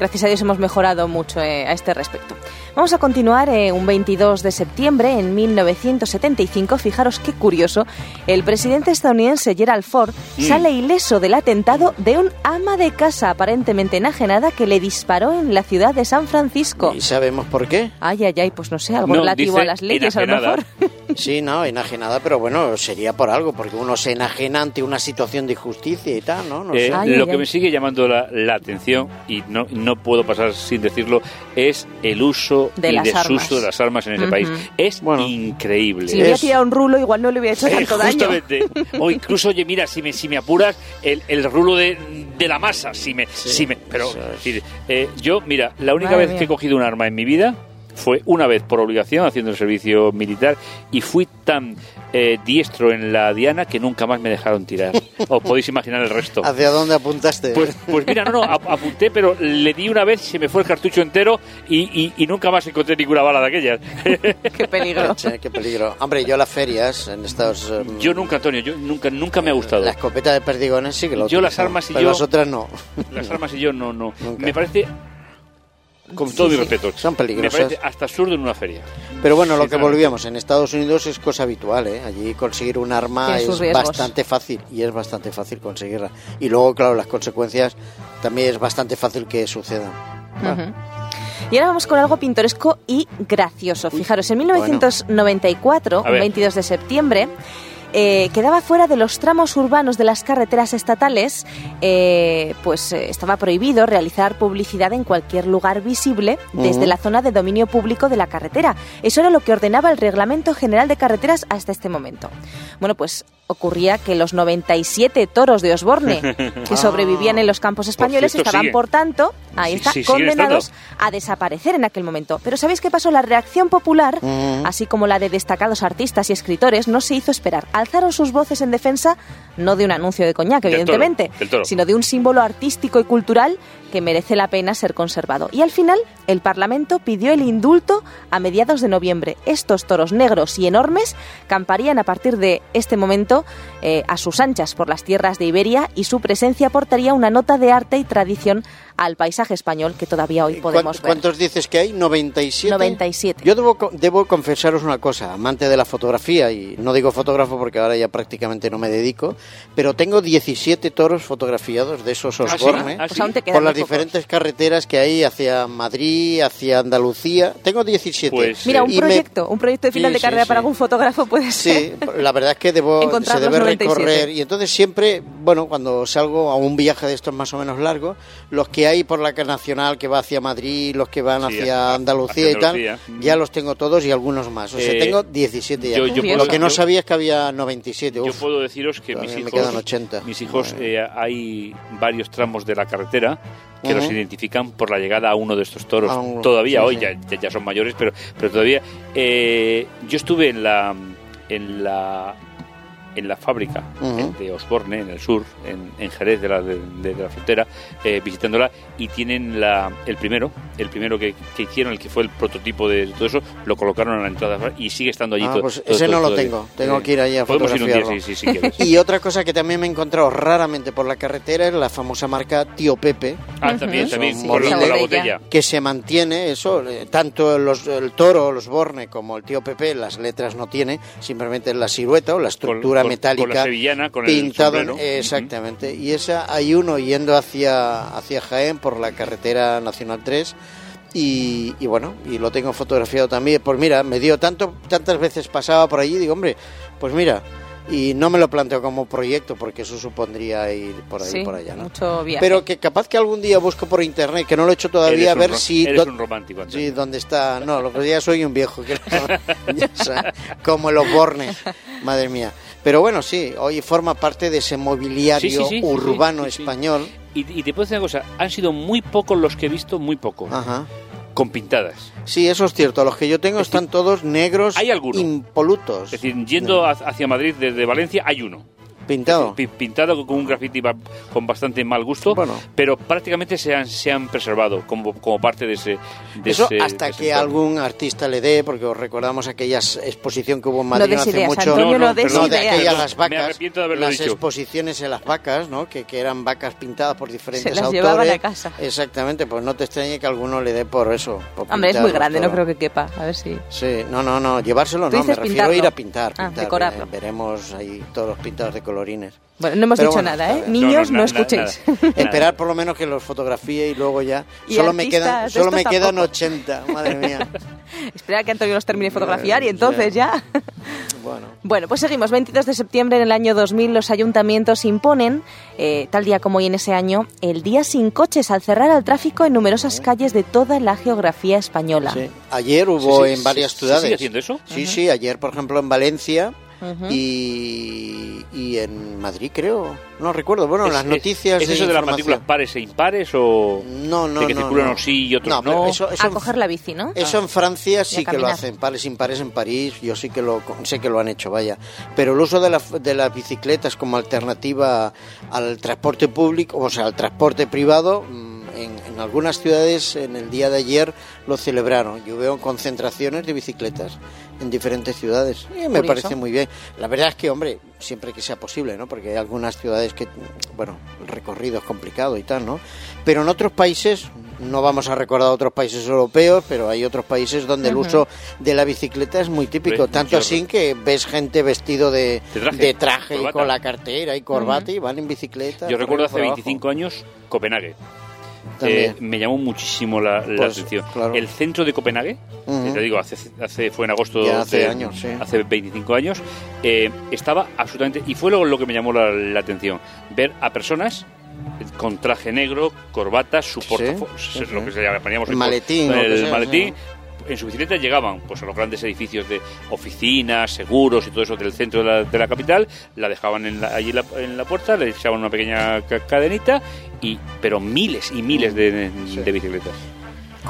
gracias a Dios hemos mejorado mucho eh, a este respecto. Vamos a continuar eh, un 22 de septiembre en 1975. Fijaros qué curioso. El presidente estadounidense Gerald Ford Mm. sale ileso del atentado de un ama de casa aparentemente enajenada que le disparó en la ciudad de San Francisco. ¿Y sabemos por qué? Ay, ay, ay, pues no sé, algo No, relativo a las leyes a lo enajenada. mejor. Sí, no, enajenada, pero bueno, sería por algo, porque uno se enajena ante una situación de injusticia y tal, ¿no? No Eh, sé. Ay, lo ay, que ay. me sigue llamando la, la atención, y no, no puedo pasar sin decirlo, es el uso De y las desuso armas. de las armas en ese país. Es Bueno. increíble. Si le hubiera Es- tirado un rulo, igual no le hubiera hecho Eh, tanto daño. justamente. O incluso, oye, mira, si me, si me apuras, el, el rulo de, de la masa, si me, si me, pero, es. es decir, eh, yo, mira, la única Madre vez mía. que he cogido un arma en mi vida fue una vez por obligación haciendo el servicio militar y fui tan eh, diestro en la diana que nunca más me dejaron tirar. Os podéis imaginar el resto. ¿Hacia dónde apuntaste? Pues, pues mira, no, no, ap- apunté, pero le di una vez y se me fue el cartucho entero y, y- y nunca más encontré ninguna bala de aquellas. Qué peligro. Qué peligro. Hombre, yo las ferias, en Estados eh, yo nunca, Antonio, yo nunca, nunca me ha gustado. La escopeta de perdigones sí que lo Yo las armas y pero yo- las otras no. Las armas y yo no, no. Nunca. Me parece, con todo mi respeto, son peligrosas. Me parece hasta absurdo en una feria. Pero bueno, lo que volvíamos, en Estados Unidos es cosa habitual, ¿eh? Allí conseguir un arma es riesgos. bastante fácil y es bastante fácil conseguirla. Y luego, claro, las consecuencias también es bastante fácil que sucedan. Y ahora vamos con algo pintoresco y gracioso. Fijaros, en 1994, A un ver. 22 de septiembre, eh, quedaba fuera de los tramos urbanos de las carreteras estatales, eh, pues eh, estaba prohibido realizar publicidad en cualquier lugar visible desde la zona de dominio público de la carretera. Eso era lo que ordenaba el Reglamento General de Carreteras hasta este momento. Bueno, pues ocurría que los 97 toros de Osborne que sobrevivían en los campos españoles cierto, estaban, por tanto, ahí está, sí, condenados a desaparecer en aquel momento. Pero ¿sabéis qué pasó? La reacción popular, Mm. así como la de destacados artistas y escritores, no se hizo esperar. Alzaron sus voces en defensa no de un anuncio de coñac, Del toro, evidentemente, del toro. sino de un símbolo artístico y cultural que merece la pena ser conservado. Y al final, el Parlamento pidió el indulto a mediados de noviembre. Estos toros negros y enormes camparían a partir de este momento eh, a sus anchas por las tierras de Iberia y su presencia aportaría una nota de arte y tradición al paisaje español que todavía hoy podemos ¿Cuántos, ver. cuántos dices que hay? ¿97? 97. Yo debo, co- debo confesaros una cosa, amante de la fotografía, y no digo fotógrafo porque ahora ya prácticamente no me dedico, pero tengo 17 toros fotografiados de esos ¿Ah, sí? Osborne ¿Ah, Pues sí? por las diferentes carreteras que hay hacia Madrid, hacia Andalucía. Tengo 17. Pues, Mira, eh, un me- proyecto, un proyecto de final Sí, de sí, carrera sí. para algún fotógrafo puede Sí, ser. la verdad es que debo, Encontrar se debe 97. recorrer y entonces siempre, bueno, cuando salgo a un viaje de estos más o menos largos, los que hay por la nacional que va hacia Madrid, los que van Sí, hacia hacia- Andalucía hacia y tal, Andalucía. ya los tengo todos y algunos más. O sea, Eh, tengo 17 ya. yo- yo puedo- Lo que no yo- sabía es que había 97. Yo Uf. puedo deciros que mis hijos, quedan 80. mis hijos Bueno. eh, hay varios tramos de la carretera que los identifican por la llegada a uno de estos toros. Un- todavía sí, hoy sí. Ya, ya- ya son mayores, pero pero todavía eh, yo estuve en la en la en la fábrica de Osborne, en el sur, en, en Jerez de la, de, de la frontera, eh, visitándola, y tienen la, el primero, el primero que, que hicieron, el que fue el prototipo de todo eso, lo colocaron en la entrada y sigue estando allí Ah, todo- pues todo- ese todo- no lo tengo. Tengo que ir allí a Podemos ir un día, sí, sí, si quieres. Y otra cosa que también me he encontrado raramente por la carretera es la famosa marca Tío Pepe, Ah, también, también, Sí, la, botella. que se mantiene eso, eh, tanto los, el toro, los Borne como el tío Pepe, las letras no tiene, simplemente la silueta o la estructura con metálica la sevillana, con el pintado en- sombrero. exactamente. Y esa hay uno yendo hacia hacia Jaén por la carretera Nacional 3 y, y bueno, y lo tengo fotografiado también. Pues mira, me dio tanto tantas veces pasaba por allí, digo, hombre, pues mira, y no me lo planteo como proyecto porque eso supondría ir por ahí Sí, por allá, ¿no? mucho viaje. Pero que capaz que algún día busco por internet, que no lo he hecho Eres todavía, a ver si... Eres un romántico, Antonio. Sí, dónde está. No, lo que ya soy un viejo, que como los bornes, madre mía. Pero bueno, sí, hoy forma parte de ese mobiliario Sí, sí, sí, sí, urbano español. Y, y te puedo decir una cosa, han sido muy pocos los que he visto, muy pocos, Ajá. con pintadas. Sí, eso es cierto. Los que yo tengo están todos negros, ¿Hay alguno? impolutos. Es decir, yendo ha- hacia Madrid desde Valencia hay uno. Pintado. Pi- Pintado con un graffiti con bastante mal gusto, Bueno. pero prácticamente se han, se han preservado como, como parte de ese. de Eso ese- hasta de ese que entorno. algún artista le dé, porque os recordamos aquella exposición que hubo en No Madrid des hace ideas, mucho. Antonio, No, no, no perdón, No, de aquellas las vacas, me arrepiento de haberlo las dicho. exposiciones en las vacas, ¿no? Que, que eran vacas pintadas por diferentes las autores. llevaban a casa. Exactamente, pues no te extrañe que alguno le dé por eso. por Hombre, es muy grande, no todo. creo que quepa. A ver si... Sí, no, no, no, llevárselo no, me refiero a ir pintarlo. a pintar. Ah, pintar, decorarlo. eh, veremos ahí todos pintados de colorines. Bueno, no hemos Pero dicho bueno, nada, ¿eh? Niños, No, no, no, escuchéis. nada. Esperar por lo menos que los fotografíe y luego ya. Y solo me quedan, solo me quedan tampoco. 80, madre mía. Espera que Antonio los termine de fotografiar y entonces ya... Bueno. Bueno, pues seguimos. 22 de septiembre en el año 2000 los ayuntamientos imponen, eh, tal día como hoy en ese año, el día sin coches al cerrar al tráfico en numerosas calles de toda la geografía española. Sí. Ayer hubo Sí, sí, en varias sí, ciudades. ¿se sigue haciendo eso? Sí, sí, ayer por ejemplo en Valencia Y, y en Madrid creo. No recuerdo. Bueno, ¿Es- las noticias ¿Es eso de las matrículas pares e impares o.? No, no, de que no, circulan no. unos sí y otros no? Eso, eso A en- coger la bici, ¿no? Eso en Francia sí que lo hacen, pares impares en París, yo sí que lo sé que lo han hecho, vaya. Pero el uso de, la- de las bicicletas como alternativa al transporte público, o sea, al transporte privado, mm, en, en algunas ciudades en el día de ayer lo celebraron. Yo veo concentraciones de bicicletas en diferentes ciudades. Y me Curioso. parece muy bien. La verdad es que, hombre, siempre que sea posible, ¿no? Porque hay algunas ciudades que, bueno, el recorrido es complicado y tal, ¿no? Pero en otros países, no vamos a recordar otros países europeos, pero hay otros países donde el uso de la bicicleta es muy típico. Tanto yo- así que ves gente vestido de, De traje, de traje y con la cartera y corbata y van en bicicleta. Yo recuerdo hace por abajo. 25 años Copenhague. Eh, me llamó muchísimo la, la Pues, atención. claro. El centro de Copenhague, que te digo, hace, hace, fue en agosto Ya hace de- años, sí. hace 25 años, eh, estaba absolutamente. Y fue lo, lo que me llamó la, la atención: ver a personas con traje negro, corbata, su Sí, portafolio, sí, lo que se llamaríamos El maletín, el. En su bicicleta llegaban pues a los grandes edificios de oficinas, seguros y todo eso del centro de la, capital, la dejaban en la, allí en la, puerta, le echaban una pequeña cadenita, y pero miles y miles de, de bicicletas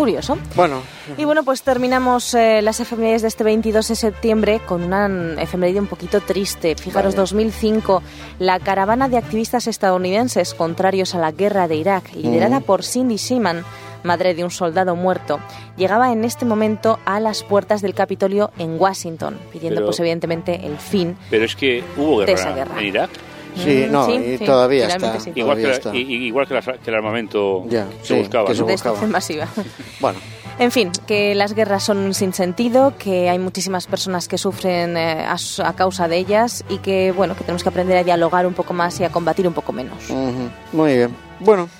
curioso. Bueno. Y bueno, pues terminamos eh, las efemérides de este 22 de septiembre con una efeméride un poquito triste. Fijaros, 2005, la caravana de activistas estadounidenses contrarios a la guerra de Irak, liderada por Cindy Seaman, madre de un soldado muerto, llegaba en este momento a las puertas del Capitolio en Washington, pidiendo pues evidentemente el fin pero es que hubo guerra, de esa guerra. en Irak. Sí, no, y todavía está. Igual, que, igual que, el armamento se buscaba. Que se buscaba. masiva. bueno. En fin, que las guerras son un sinsentido, que hay muchísimas personas que sufren eh, a, causa de ellas y que, bueno, que tenemos que aprender a dialogar un poco más y a combatir un poco menos. Muy bien. Bueno,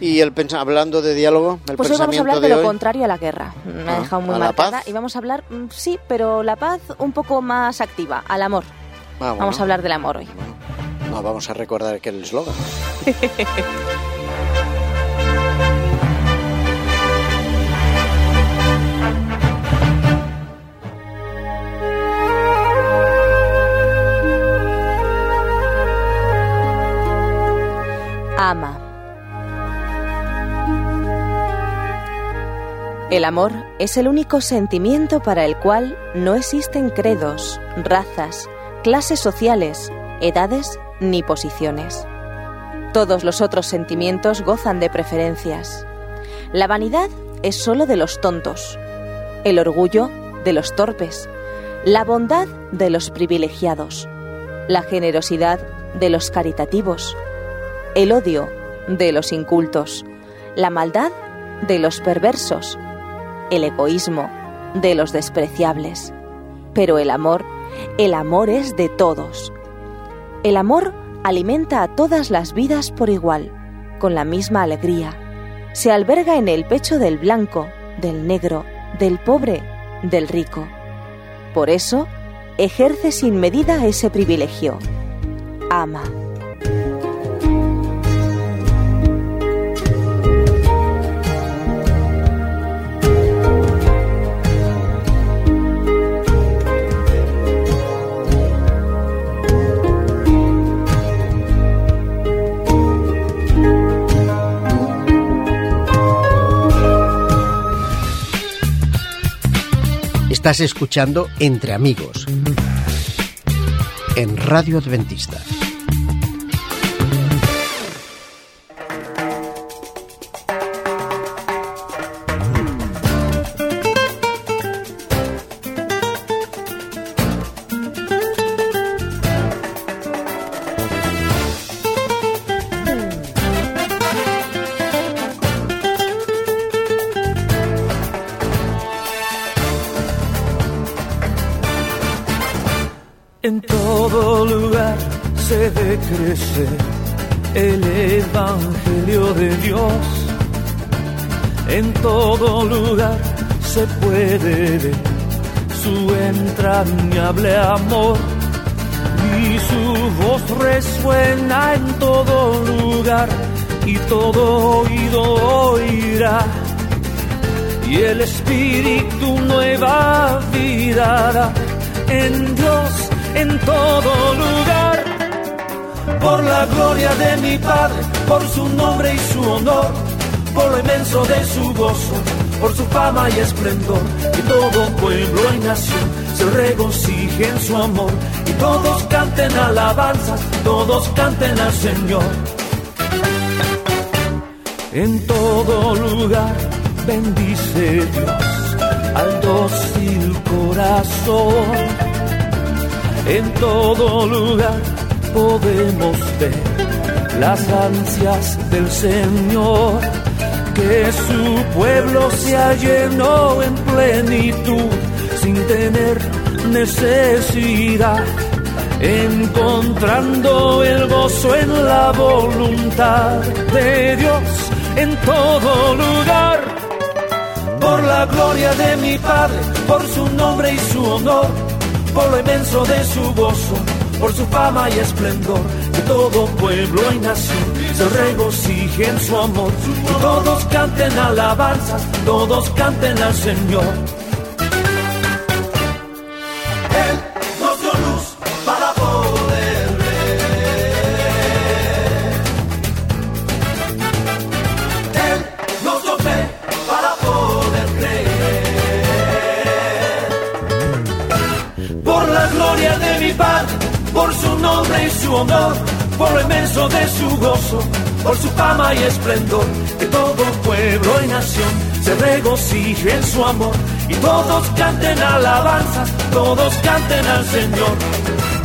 y el hablando de diálogo, el pues hoy vamos a hablar de, lo contrario a la guerra. Me ha ah, dejado muy marcada. Y vamos a hablar, mm, sí, pero la paz un poco más activa, al amor. Ah, vamos a hablar del amor hoy. No, vamos a recordar aquel eslogan. Ama. El amor es el único sentimiento para el cual no existen credos, razas, clases sociales, edades ni posiciones. Todos los otros sentimientos gozan de preferencias. La vanidad es sólo de los tontos, el orgullo de los torpes, la bondad de los privilegiados, la generosidad de los caritativos, el odio de los incultos, la maldad de los perversos, el egoísmo de los despreciables. Pero el amor, el amor es de todos, el amor alimenta a todas las vidas por igual, con la misma alegría. Se alberga en el pecho del blanco, del negro, del pobre, del rico. Por eso, ejerce sin medida ese privilegio. Ama. Estás escuchando Entre Amigos en Radio Adventista. Todo lugar se puede ver su entrañable amor y su voz resuena en todo lugar y todo oído oirá. Y el Espíritu nueva vida da en Dios en todo lugar por la gloria de mi Padre, por su nombre y su honor, por lo inmenso de su gozo, por su fama y esplendor, y todo pueblo y nación se regocije en su amor, y todos canten alabanzas, todos canten al Señor. En todo lugar bendice Dios al dócil corazón. En todo lugar podemos ver las ansias del Señor, que su pueblo se ha llenó en plenitud sin tener necesidad, encontrando el gozo en la voluntad de Dios en todo lugar. Por la gloria de mi Padre, por su nombre y su honor, por lo inmenso de su gozo por su fama y esplendor, que todo pueblo y nación se regocijen su amor. Todos canten alabanzas, todos canten al Señor. Él nos dio luz para poder ver. Él nos dio fe para poder creer. Por la gloria de mi Padre, por su nombre y su honor inmenso de su gozo, por su fama y esplendor, que todo pueblo y nación se regocije en su amor y todos canten alabanzas, todos canten al Señor.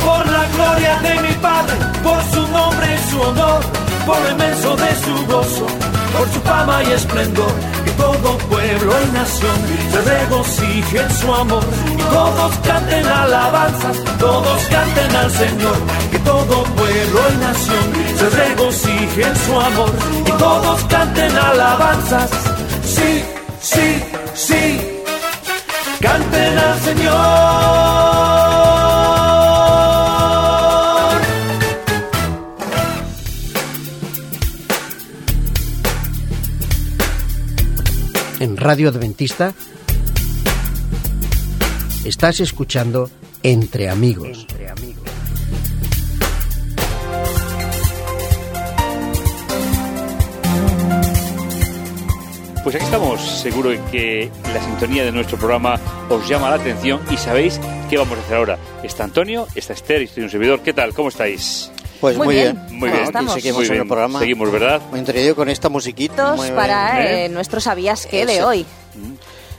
Por la gloria de mi Padre, por su nombre y su honor, por lo inmenso de su gozo, por su fama y esplendor, que todo pueblo y nación se regocije en su amor. Y todos canten alabanzas, todos canten al Señor, que todo pueblo y nación se regocije en su amor. Y todos canten alabanzas, sí, sí, sí, canten al Señor. Radio Adventista estás escuchando Entre Amigos. Pues aquí estamos, seguro que la sintonía de nuestro programa os llama la atención y sabéis qué vamos a hacer ahora. Está Antonio, está Esther y estoy un servidor. ¿Qué tal? ¿Cómo estáis? Pues muy, Muy bien. bien. Muy bien. seguimos Muy en bien. el programa. Seguimos, ¿verdad? Muy entretenido con esta musiquita. Muy para ¿eh? eh, nuestro sabías qué de hoy.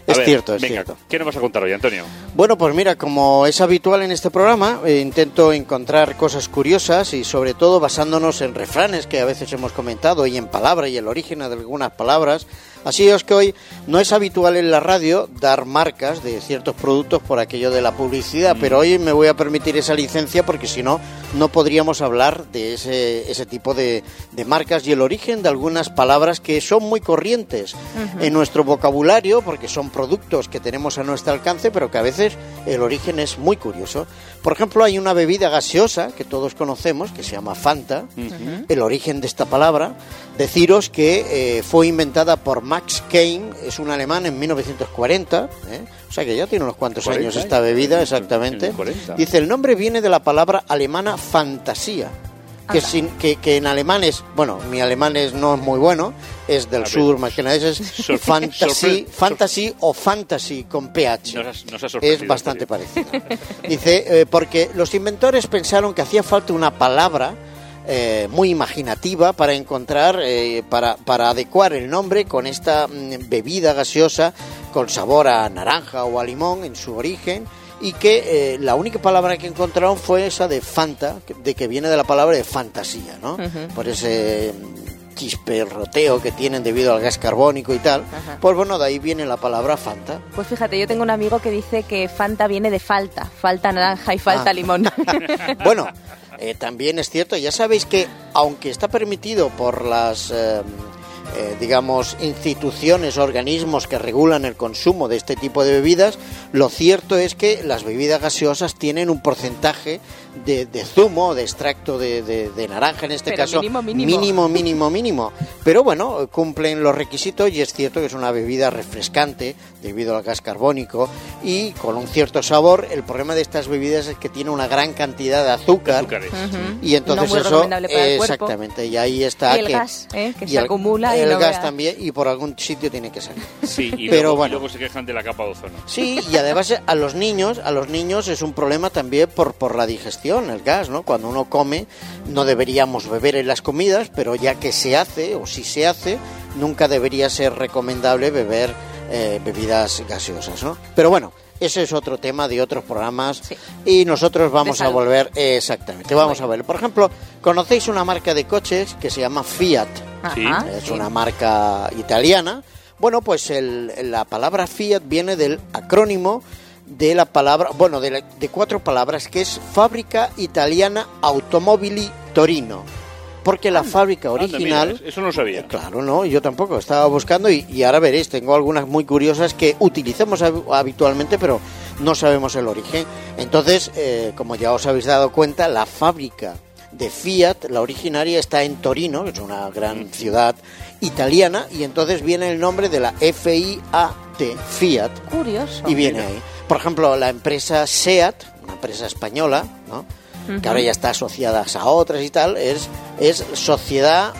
A Es ver, cierto, es venga, cierto. ¿Qué nos vas a contar hoy, Antonio? Bueno, pues mira, como es habitual en este programa, eh, intento encontrar cosas curiosas y sobre todo basándonos en refranes que a veces hemos comentado y en palabras y el origen de algunas palabras. Así es que hoy no es habitual en la radio dar marcas de ciertos productos por aquello de la publicidad, pero hoy me voy a permitir esa licencia porque si no, no podríamos hablar de ese, ese tipo de, de marcas y el origen de algunas palabras que son muy corrientes en nuestro vocabulario porque son productos que tenemos a nuestro alcance, pero que a veces el origen es muy curioso. Por ejemplo, hay una bebida gaseosa que todos conocemos que se llama Fanta. El origen de esta palabra, deciros que eh, fue inventada por Max Keim, es un alemán en 1940, ¿eh? o sea que ya tiene unos cuantos 40 años esta bebida, exactamente. En el 40. Dice, el nombre viene de la palabra alemana fantasía. Que, sin- que, que en alemán es, bueno, mi alemán es, no es muy bueno, es del A ver. sur, más que nada, es Sor- fantasy, sorpre- fantasy o fantasy con PH. Nos nos es bastante parecido. Dice, eh, porque los inventores pensaron que hacía falta una palabra eh, muy imaginativa para encontrar, eh, para, para adecuar el nombre con esta mm, bebida gaseosa con sabor a naranja o a limón en su origen y que eh, la única palabra que encontraron fue esa de Fanta, de que viene de la palabra de fantasía, ¿no? Por ese mm, chisperroteo que tienen debido al gas carbónico y tal. Ajá. Pues bueno, de ahí viene la palabra Fanta. Pues fíjate, yo tengo un amigo que dice que Fanta viene de falta, falta naranja y falta Ah. limón. Bueno, eh, también es cierto, ya sabéis que aunque está permitido por las, eh, eh, digamos, instituciones, organismos que regulan el consumo de este tipo de bebidas, lo cierto es que las bebidas gaseosas tienen un porcentaje de, de zumo, de extracto de, de- de naranja en este Pero caso, mínimo, mínimo. mínimo, mínimo, mínimo. Pero bueno, cumplen los requisitos y es cierto que es una bebida refrescante debido al gas carbónico y con un cierto sabor. El problema de estas bebidas es que tiene una gran cantidad de azúcar. Y entonces No muy eso, recomendable para el exactamente, y ahí está Y el que, gas, ¿eh? que y se el- acumula y el no gas veas. también y por algún sitio tiene que salir. Sí, y, Pero luego, y bueno. luego se quejan de la capa de ozono. Sí, y además a los niños, a los niños es un problema también por, por la digestión, el gas, ¿no? Cuando uno come, no deberíamos beber en las comidas, pero ya que se hace, o si se hace, nunca debería ser recomendable beber eh, bebidas gaseosas, ¿no? Pero bueno, ese es otro tema de otros programas Sí. y nosotros vamos a volver, eh, exactamente, vamos a ver. Por ejemplo, ¿conocéis una marca de coches que se llama Fiat? Ajá, es sí. una marca italiana. Bueno, pues el- la palabra Fiat viene del acrónimo de la palabra, bueno, de, la- de cuatro palabras, que es Fábrica Italiana Automobili Torino. Porque la fábrica Anda, mira, original... eso no sabía. Claro, no, yo tampoco, estaba buscando y, y ahora veréis, tengo algunas muy curiosas que utilizamos hab- habitualmente, pero no sabemos el origen. Entonces, eh, como ya os habéis dado cuenta, la fábrica de Fiat, la originaria, está en Torino, que es una gran ciudad italiana, y entonces viene el nombre de la FIAT, Fiat, Curioso. y viene ahí. Por ejemplo, la empresa SEAT, una empresa española, ¿no? Que ahora ya está asociada a otras y tal, es, es Sociedad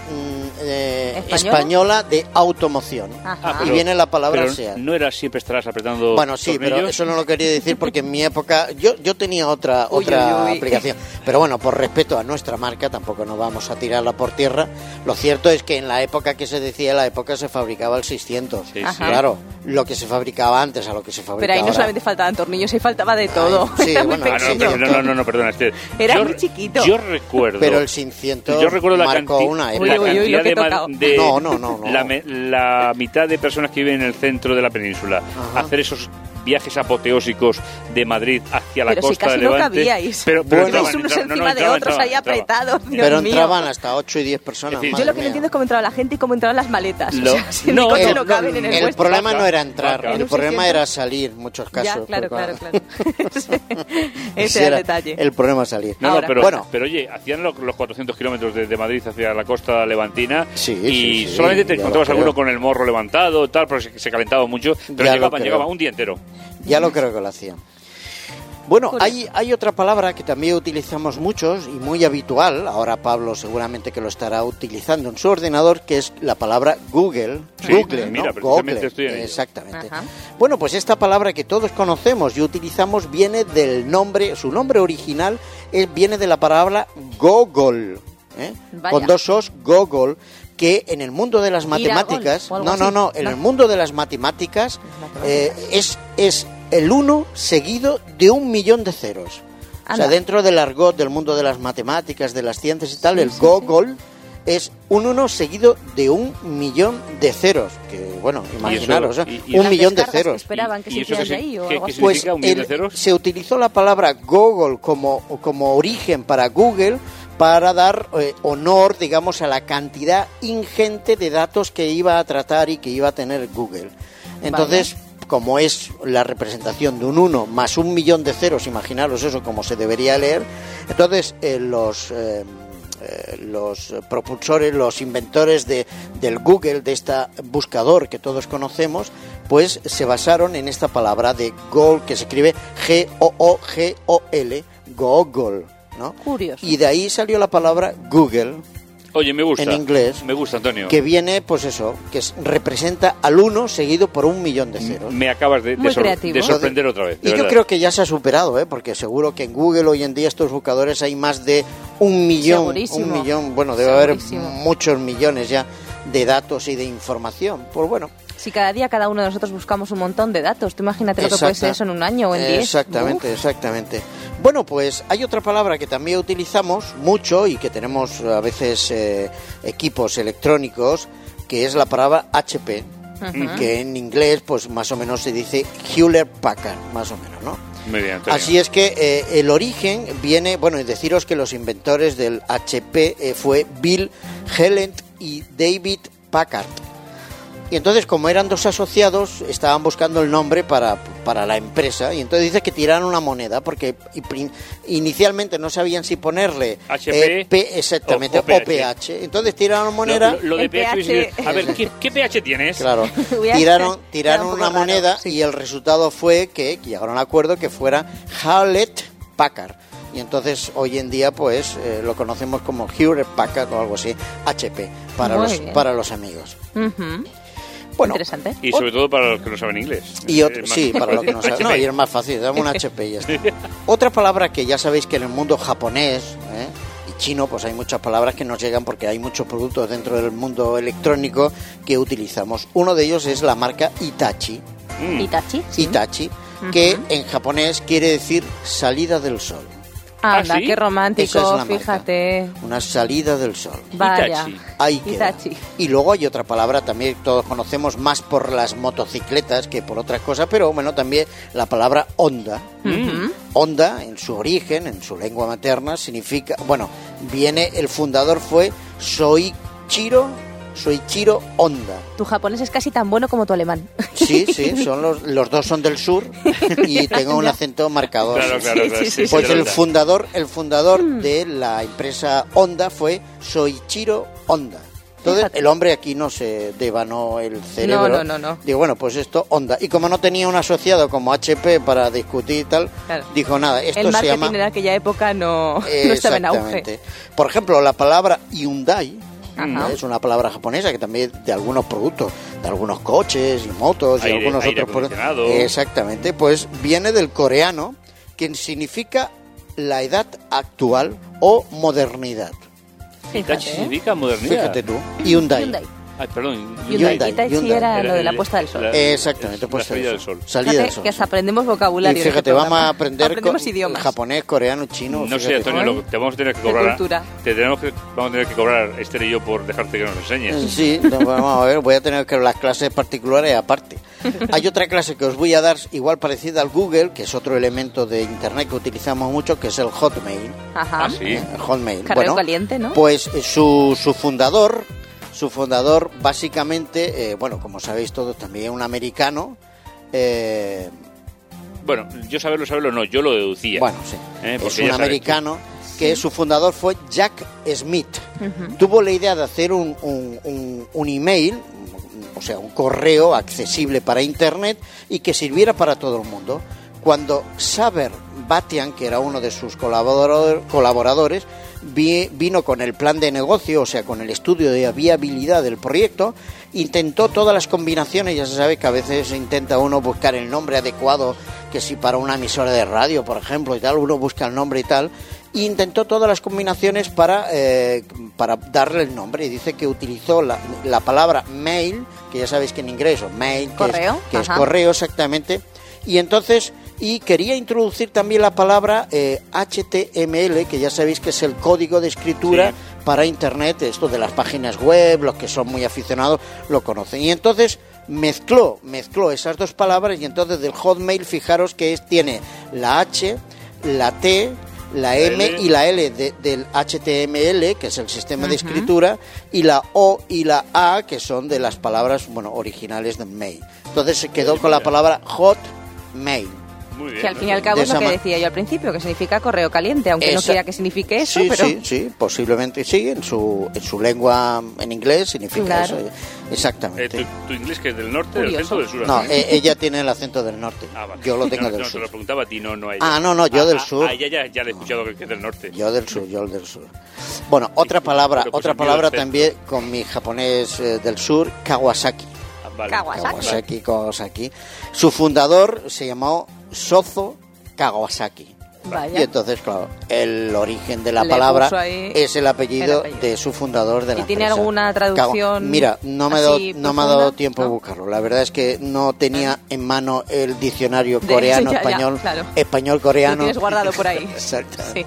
española de automoción. Ajá. Ah, y viene la palabra pero SEAT. no era siempre estarás apretando Bueno, sí, pero eso no lo quería decir porque en mi época yo, yo tenía otra Uy, otra uy, uy. aplicación. Pero bueno, por respeto a nuestra marca, tampoco nos vamos a tirarla por tierra. Lo cierto es que en la época que se decía, la época se fabricaba el 600. Sí. Claro, lo que se fabricaba antes a lo que se fabrica Pero ahí no ahora. solamente faltaban tornillos, ahí faltaba de todo. sí, Era muy bueno, Ah, no, pequeño. no, no, no, no, perdona. este- Era yo muy chiquito. Yo recuerdo... Pero el 600 Yo recuerdo la, marcó canti- una época. la uy, uy, lo cantidad que he de. De- No, no, no, no. La, la mitad de personas que viven en el centro de la península Ajá. hacer esos viajes apoteósicos de Madrid hacia la Pero si costa casi de no Levante. cabíais. Pero, pero Bueno. entraban, unos entraban, no, no, encima de otros ahí apretados. Dios Pero mío. entraban hasta 8 y 10 personas. Decir, Yo lo que no mía. entiendo es cómo entraba la gente y cómo entraban las maletas. Lo- o sea, si no, el no caben en el, El vuestro. problema no era entrar, el problema 600. era salir en muchos casos. Ya, claro, claro, claro. Ese era el detalle. El problema es salir. No, no, pero, Bueno. pero oye, hacían lo- los 400 kilómetros de, de Madrid hacia la costa levantina Sí, y sí, sí, solamente te encontrabas alguno con el morro levantado, tal, pero se, calentaba mucho, pero llegaban, llegaban un día entero. Ya lo creo que lo hacían. Bueno, hay, hay otra palabra que también utilizamos muchos y muy habitual, ahora Pablo seguramente que lo estará utilizando en su ordenador, que es la palabra Google. Sí, Google, ¿no? mira, precisamente Google, estoy en. Exactamente. Ajá. Bueno, pues esta palabra que todos conocemos y utilizamos viene del nombre, su nombre original es- viene de la palabra Gogol, ¿eh? Con dos os, Gogol, que en el mundo de las gol, matemáticas, no, no, no, en No. el mundo de las matemáticas eh, es, es el 1 seguido de un millón de ceros. O sea, Anda. dentro del argot del mundo de las matemáticas, de las ciencias y tal, Sí, el sí, Gogol es un 1 seguido de un millón de ceros. Que bueno, imaginaros, ¿eh? y- y un millón de que ceros. esperaban que ¿Y- se eso ahí o qué-. Pues un millón de ceros? se utilizó la palabra Google como, como origen para Google para dar eh, honor, digamos, a la cantidad ingente de datos que iba a tratar y que iba a tener Google. Entonces, como es la representación de un 1 más un millón de ceros, imaginaros eso como se debería leer, entonces eh, los... eh, los propulsores, los inventores de, del Google, de este buscador que todos conocemos, pues se basaron en esta palabra de Gol, que se escribe G-O-O-G-O-L, Google, ¿no? Curioso. Y de ahí salió la palabra Google, Oye, me gusta. En inglés. Me gusta, Antonio. que viene, pues eso, que es- representa al 1 seguido por un millón de ceros. Me acabas de, de Muy sor- creativo. de sorprender otra vez. de Y yo creo que ya se ha superado, ¿eh? porque seguro que en Google hoy en día estos buscadores hay más de un millón, Segurísimo. un millón, bueno, debe haber muchos millones ya de datos y de información. Pues bueno, Si cada día cada uno de nosotros buscamos un montón de datos, tú imagínate lo que puede ser exacta- eso en un año o en diez. Exactamente, exactamente. Bueno, pues hay otra palabra que también utilizamos mucho y que tenemos a veces eh, equipos electrónicos, que es la palabra HP, que en inglés pues más o menos se dice Hewlett Packard, más o menos, ¿no? Muy bien, Antonio. Así es que eh, el origen viene, bueno, y deciros que los inventores del HP eh, fue Bill Helland y David Packard. Y entonces, como eran dos asociados, estaban buscando el nombre para, para la empresa. Y entonces dice que tiraron una moneda, porque inicialmente no sabían si ponerle HP eh, P exactamente o- o, o PH. Entonces tiraron una Lo, moneda. lo- lo de pH, pH. es- a ver, ¿qué, qué pH tienes? Claro, tiraron, tiraron una raro, moneda sí. y el resultado fue que llegaron a acuerdo que fuera Hewlett Packard. Y entonces hoy en día pues eh, lo conocemos como Hewlett Packard o algo así, HP, para, Muy los, bien. para los amigos. Ujú. Bueno, Interesante. Y sobre todo para los que no saben inglés. y otro, sí, para lo que no sabe. No, y es más fácil, dame un HP y ya está. Otra palabra que ya sabéis que en el mundo japonés ¿eh? y chino, pues hay muchas palabras que nos llegan porque hay muchos productos dentro del mundo electrónico que utilizamos. Uno de ellos es la marca Itachi. Mm. Itachi. sí. Itachi, que en japonés quiere decir salida del sol. Anda, ¿Ah, sí? qué romántico, Esa es la marca. fíjate. Una salida del sol. Vaya. Ahí queda. Y luego hay otra palabra también que todos conocemos más por las motocicletas que por otras cosas, pero bueno, también la palabra Honda. Mm. Honda, en su origen, en su lengua materna, significa, bueno, viene, el fundador fue Soichiro, Soichiro Honda. Tu japonés es casi tan bueno como tu alemán. Sí, sí, son los, los dos son del sur y tengo un acento marcador. Claro, claro, Sí, claro, sí, sí, sí, sí, Pues el fundador, el fundador de la empresa Honda fue Soichiro Honda. Entonces Fíjate. el hombre aquí no se devanó el cerebro. No, no, no, no. Digo, bueno, pues esto Honda. Y como no tenía un asociado como HP para discutir y tal, Claro. dijo nada, esto el se marketing llama... en aquella época no, no estaba en auge. Por ejemplo, la palabra Hyundai, Ajá. Es una palabra japonesa que también de algunos productos, de algunos coches y motos y Aire- algunos aire otros productos. Exactamente, pues viene del coreano, que significa la edad actual o modernidad. Hitachi Fíjate, ¿eh? significa modernidad. Fíjate tú. Hyundai. Hyundai. Ay, perdón. Hyundai. Hyundai, Hyundai. era lo de la puesta del sol. la- Exactamente, la puesta salida del sol. sol. Salida Fíjate del sol. que hasta aprendemos Y vocabulario. este fíjate, vamos a aprender Aprendemos co- idiomas. japonés, coreano, chino. No sé. Antonio, lo- te vamos a tener que cobrar. Te tenemos que, vamos a tener que cobrar Esther y yo por dejarte que nos enseñes. Sí, no, vamos a ver, voy a tener que las clases particulares aparte. Hay otra clase que os voy a dar igual parecida al Google, que es otro elemento de Internet que utilizamos mucho, que es el Hotmail. Ajá. Ah, sí. El Hotmail. Correo caliente, ¿no? Pues eh, su, su fundador, su fundador básicamente, eh, bueno, como sabéis todos, también un americano. eh, Bueno, yo saberlo, saberlo no, yo lo deducía. bueno, sí, Eh, es un americano que su fundador fue Jack Smith. Tuvo la idea de hacer un, un, un- un email, o sea, un correo accesible para Internet y que sirviera para todo el mundo. Cuando Saber Batian, que era uno de sus colaborador- colaboradores, vi- vino con el plan de negocio, o sea, con el estudio de viabilidad del proyecto, intentó todas las combinaciones, ya se sabe que a veces intenta uno buscar el nombre adecuado, que si para una emisora de radio, por ejemplo, y tal, uno busca el nombre y tal, y intentó todas las combinaciones para, eh, para darle el nombre, y dice que utilizó la, la palabra mail, que ya sabéis que en inglés, o mail, que es- Correo, que es correo exactamente, y entonces y quería introducir también la palabra eh, HTML, que ya sabéis que es el código de escritura Sí. para Internet, esto de las páginas web, los que son muy aficionados lo conocen. Y entonces mezcló, mezcló esas dos palabras y entonces del Hotmail, fijaros que es, tiene la H, la T, la M L. y la L de- del HTML, que es el sistema de escritura, y la O y la A, que son de las palabras, bueno, originales de mail. Entonces se quedó con la palabra Hotmail. Muy bien. Que al fin y al cabo es lo que decía yo al principio, que significa correo caliente, aunque no quiera que signifique eso, sí, pero sí, sí, posiblemente sí, en su, en su lengua en inglés significa Claro. eso. Exactamente. Eh, ¿tu, tu inglés que es del norte, del Curioso. centro o del sur? No, Antonio? eh, ella tiene el acento del norte. Ah, vale. Yo lo tengo no, del no, te sur. lo preguntaba a ti, no, no a ella. Ah, no, no, yo Ah, del ah, sur. Ah, ya, ya, ya le he escuchado que es del norte. Yo del sur, yo del sur. Bueno, otra palabra, pues otra palabra del centro. también con mi japonés eh, del sur, Kawasaki. Ah, vale. Kawasaki. Kawasaki, Kawasaki. Su fundador se llamó Sozo Kawasaki. Y entonces, claro, el origen de la Le palabra es el apellido, el apellido. de su fundador de la ¿Y tiene empresa. alguna traducción Mira, no me, así no me ha dado tiempo de ¿No? buscarlo. La verdad es que no tenía en mano el diccionario De- coreano, ya, ya, español, claro. español, coreano. Lo tienes guardado por ahí. Exacto. Sí.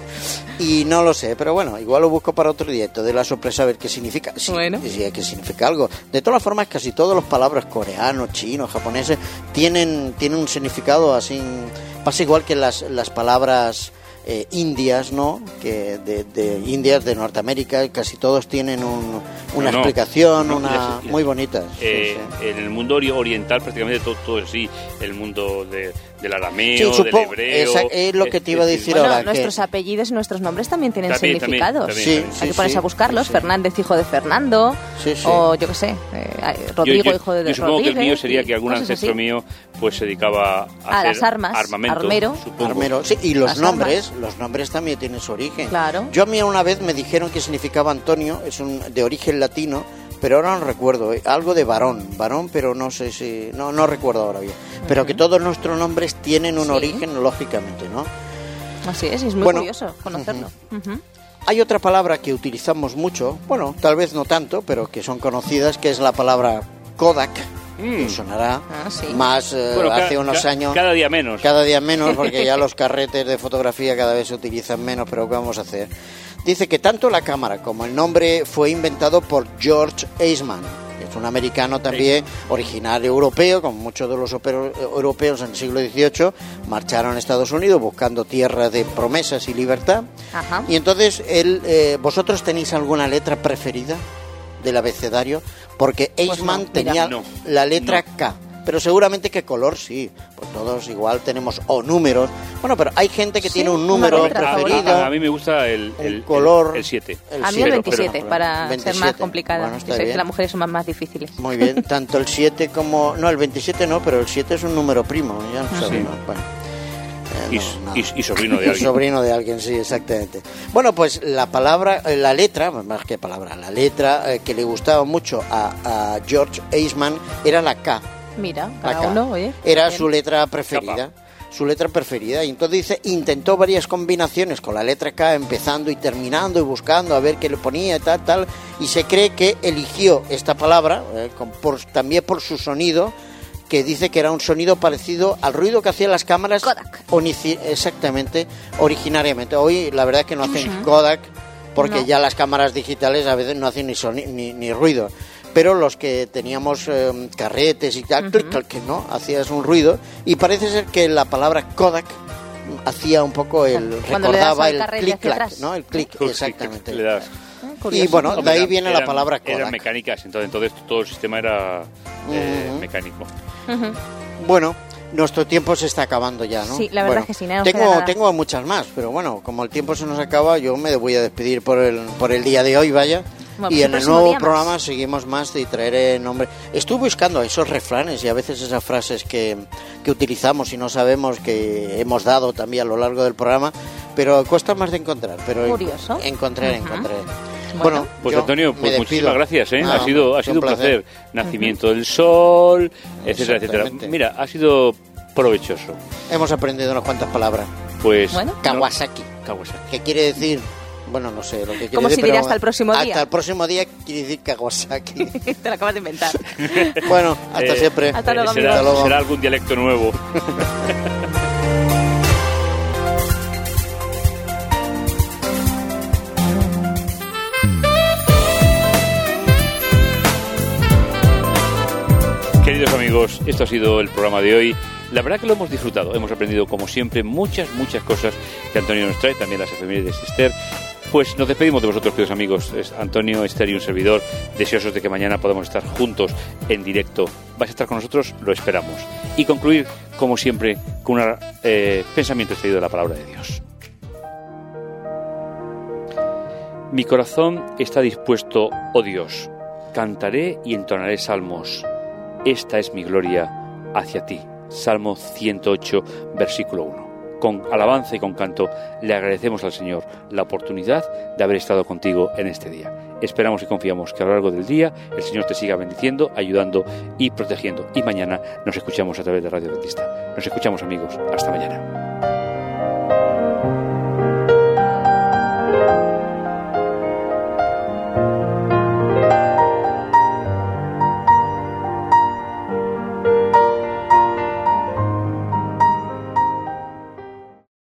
Y no lo sé, pero bueno, igual lo busco para otro día. Te doy la sorpresa a ver qué significa. Sí, Bueno. sí, que significa algo. De todas formas, casi todas las palabras coreanos, chinos, japoneses tienen, tienen un significado así. Pasa igual que las, las palabras eh, indias, ¿no? Que de, de indias de Norteamérica, casi todos tienen un- una No, explicación, No, una muy bonita. sí, Eh, sí. En el mundo ori- oriental prácticamente todo, todo es así. El mundo de, del arameo, Sí, del hebreo... esa- es lo que te iba a es decir Bueno, ahora, que- nuestros apellidos y nuestros nombres también tienen También, también, significados. también, Sí, también. Hay que ponerse sí, a buscarlos. sí, sí. Fernández, hijo de Fernando. Sí, sí. O yo qué sé, eh, Rodrigo, yo, yo- hijo de yo supongo que el Rodríguez mío sería que algún ancestro así. mío pues se dedicaba a, A hacer las armas, armamento, armero. Armero, sí, y los Las nombres, los nombres también tienen su origen. Claro. Yo a mí una vez me dijeron que significaba Antonio, es un de origen latino, pero ahora no recuerdo, eh, algo de varón, varón, pero no sé si, no, no recuerdo ahora bien. Pero que todos nuestros nombres tienen un Sí. origen, lógicamente, ¿no? Así es, y es muy Bueno, curioso conocerlo. Ujú. Hay otra palabra que utilizamos mucho, bueno, tal vez no tanto, pero que son conocidas, que es la palabra Kodak, que Mm. sonará Ah, sí. más eh, Bueno, hace unos ca- años. Cada día menos. Cada día menos, porque ya los carretes de fotografía cada vez se utilizan menos, pero ¿qué vamos a hacer? Dice que tanto la cámara como el nombre fue inventado por George Eastman, que es un americano también, originario europeo, como muchos de los opero- europeos en el siglo XVIII, marcharon a Estados Unidos buscando tierra de promesas y libertad. Ajá. Y entonces, él, eh, ¿vosotros tenéis alguna letra preferida del abecedario? Porque Eastman Pues no, tenía No, la letra no. K. Pero seguramente que color sí, pues todos igual tenemos o números. Bueno, pero hay gente que Sí, tiene un número preferido. A mí me gusta el, Un el, color. el 7. el A mí siete, el pero- 27, pero- para ser 27. más complicada. Bueno, Yo está sé bien. que las mujeres son más, más difíciles. Muy bien, tanto el 7 como... No, el 27 no, pero el 7 es un número primo, ya lo Ah, sabemos. sí. Bueno. y, no, no. y- y sobrino de Y alguien. sobrino de alguien, sí, exactamente. Bueno, pues la palabra, eh, la letra, más que palabra, la letra eh, que le gustaba mucho a, a George Eastman era la K. Mira, la cada K. uno, oye. Era bien. su letra preferida. Su letra preferida. Y entonces dice, intentó varias combinaciones con la letra K, empezando y terminando y buscando a ver qué le ponía y tal, tal. Y se cree que eligió esta palabra, eh, con- por- también por su sonido, que dice que era un sonido parecido al ruido que hacían las cámaras. Kodak. onici- exactamente, originariamente. Hoy la verdad es que no hacen Kodak, porque No. ya las cámaras digitales a veces no hacen ni, soni- ni, ni ruido. Pero los que teníamos eh, carretes y tal, clic, clic, clic, ¿no? Hacías un ruido. Y parece ser que la palabra Kodak hacía un poco el. Cuando recordaba el clic, clac. ¿no? El clic, exactamente. le das. Eh, Y bueno, de ahí Eran- viene la palabra Kodak. Eran mecánicas, entonces, entonces todo el sistema era eh, mecánico. Bueno, nuestro tiempo se está acabando ya, ¿no? Sí, la verdad Bueno, es que sí, no tengo, nada. tengo muchas más, pero bueno, como el tiempo se nos acaba, yo me voy a despedir por el, por el día de hoy, vaya. Bueno, y en el nuevo más. programa seguimos más y traeré nombre. Estuve buscando esos refranes y a veces esas frases que, que utilizamos y no sabemos que hemos dado también a lo largo del programa, pero cuesta más de encontrar. Pero Curioso. encontraré, Ujú. encontraré. Bueno. Bueno, Pues Antonio, pues muchísimas gracias, ¿eh? Ah, ha sido, ha sido un placer. Nacimiento del sol, etcétera, etcétera. Exactamente. Mira, ha sido provechoso. Hemos aprendido unas cuantas palabras. Pues Bueno. no- Kawasaki. Kawasaki. que quiere decir, bueno, no sé lo que quiere Como decir. si diría pero hasta el próximo día. Hasta el próximo día quiere decir Kawasaki. Te lo acabas de inventar. bueno, hasta Eh, siempre. Hasta luego, será, Hasta luego. será algún dialecto nuevo. Queridos amigos, esto ha sido el programa de hoy. La verdad que lo hemos disfrutado. Hemos aprendido, como siempre, muchas, muchas cosas que Antonio nos trae, también las efemérides de Esther. Pues nos despedimos de vosotros, queridos amigos. Es Antonio, Esther y un servidor, deseosos de que mañana podamos estar juntos en directo. ¿Vais a estar con nosotros? Lo esperamos. Y concluir, como siempre, con un eh, pensamiento extraído de la palabra de Dios. Mi corazón está dispuesto, oh Dios. Cantaré y entonaré salmos. Esta es mi gloria hacia ti. Salmo 108, versículo 1. Con alabanza y con canto le agradecemos al Señor la oportunidad de haber estado contigo en este día. Esperamos y confiamos que a lo largo del día el Señor te siga bendiciendo, ayudando y protegiendo. Y mañana nos escuchamos a través de Radio Adventista. Nos escuchamos amigos. Hasta mañana.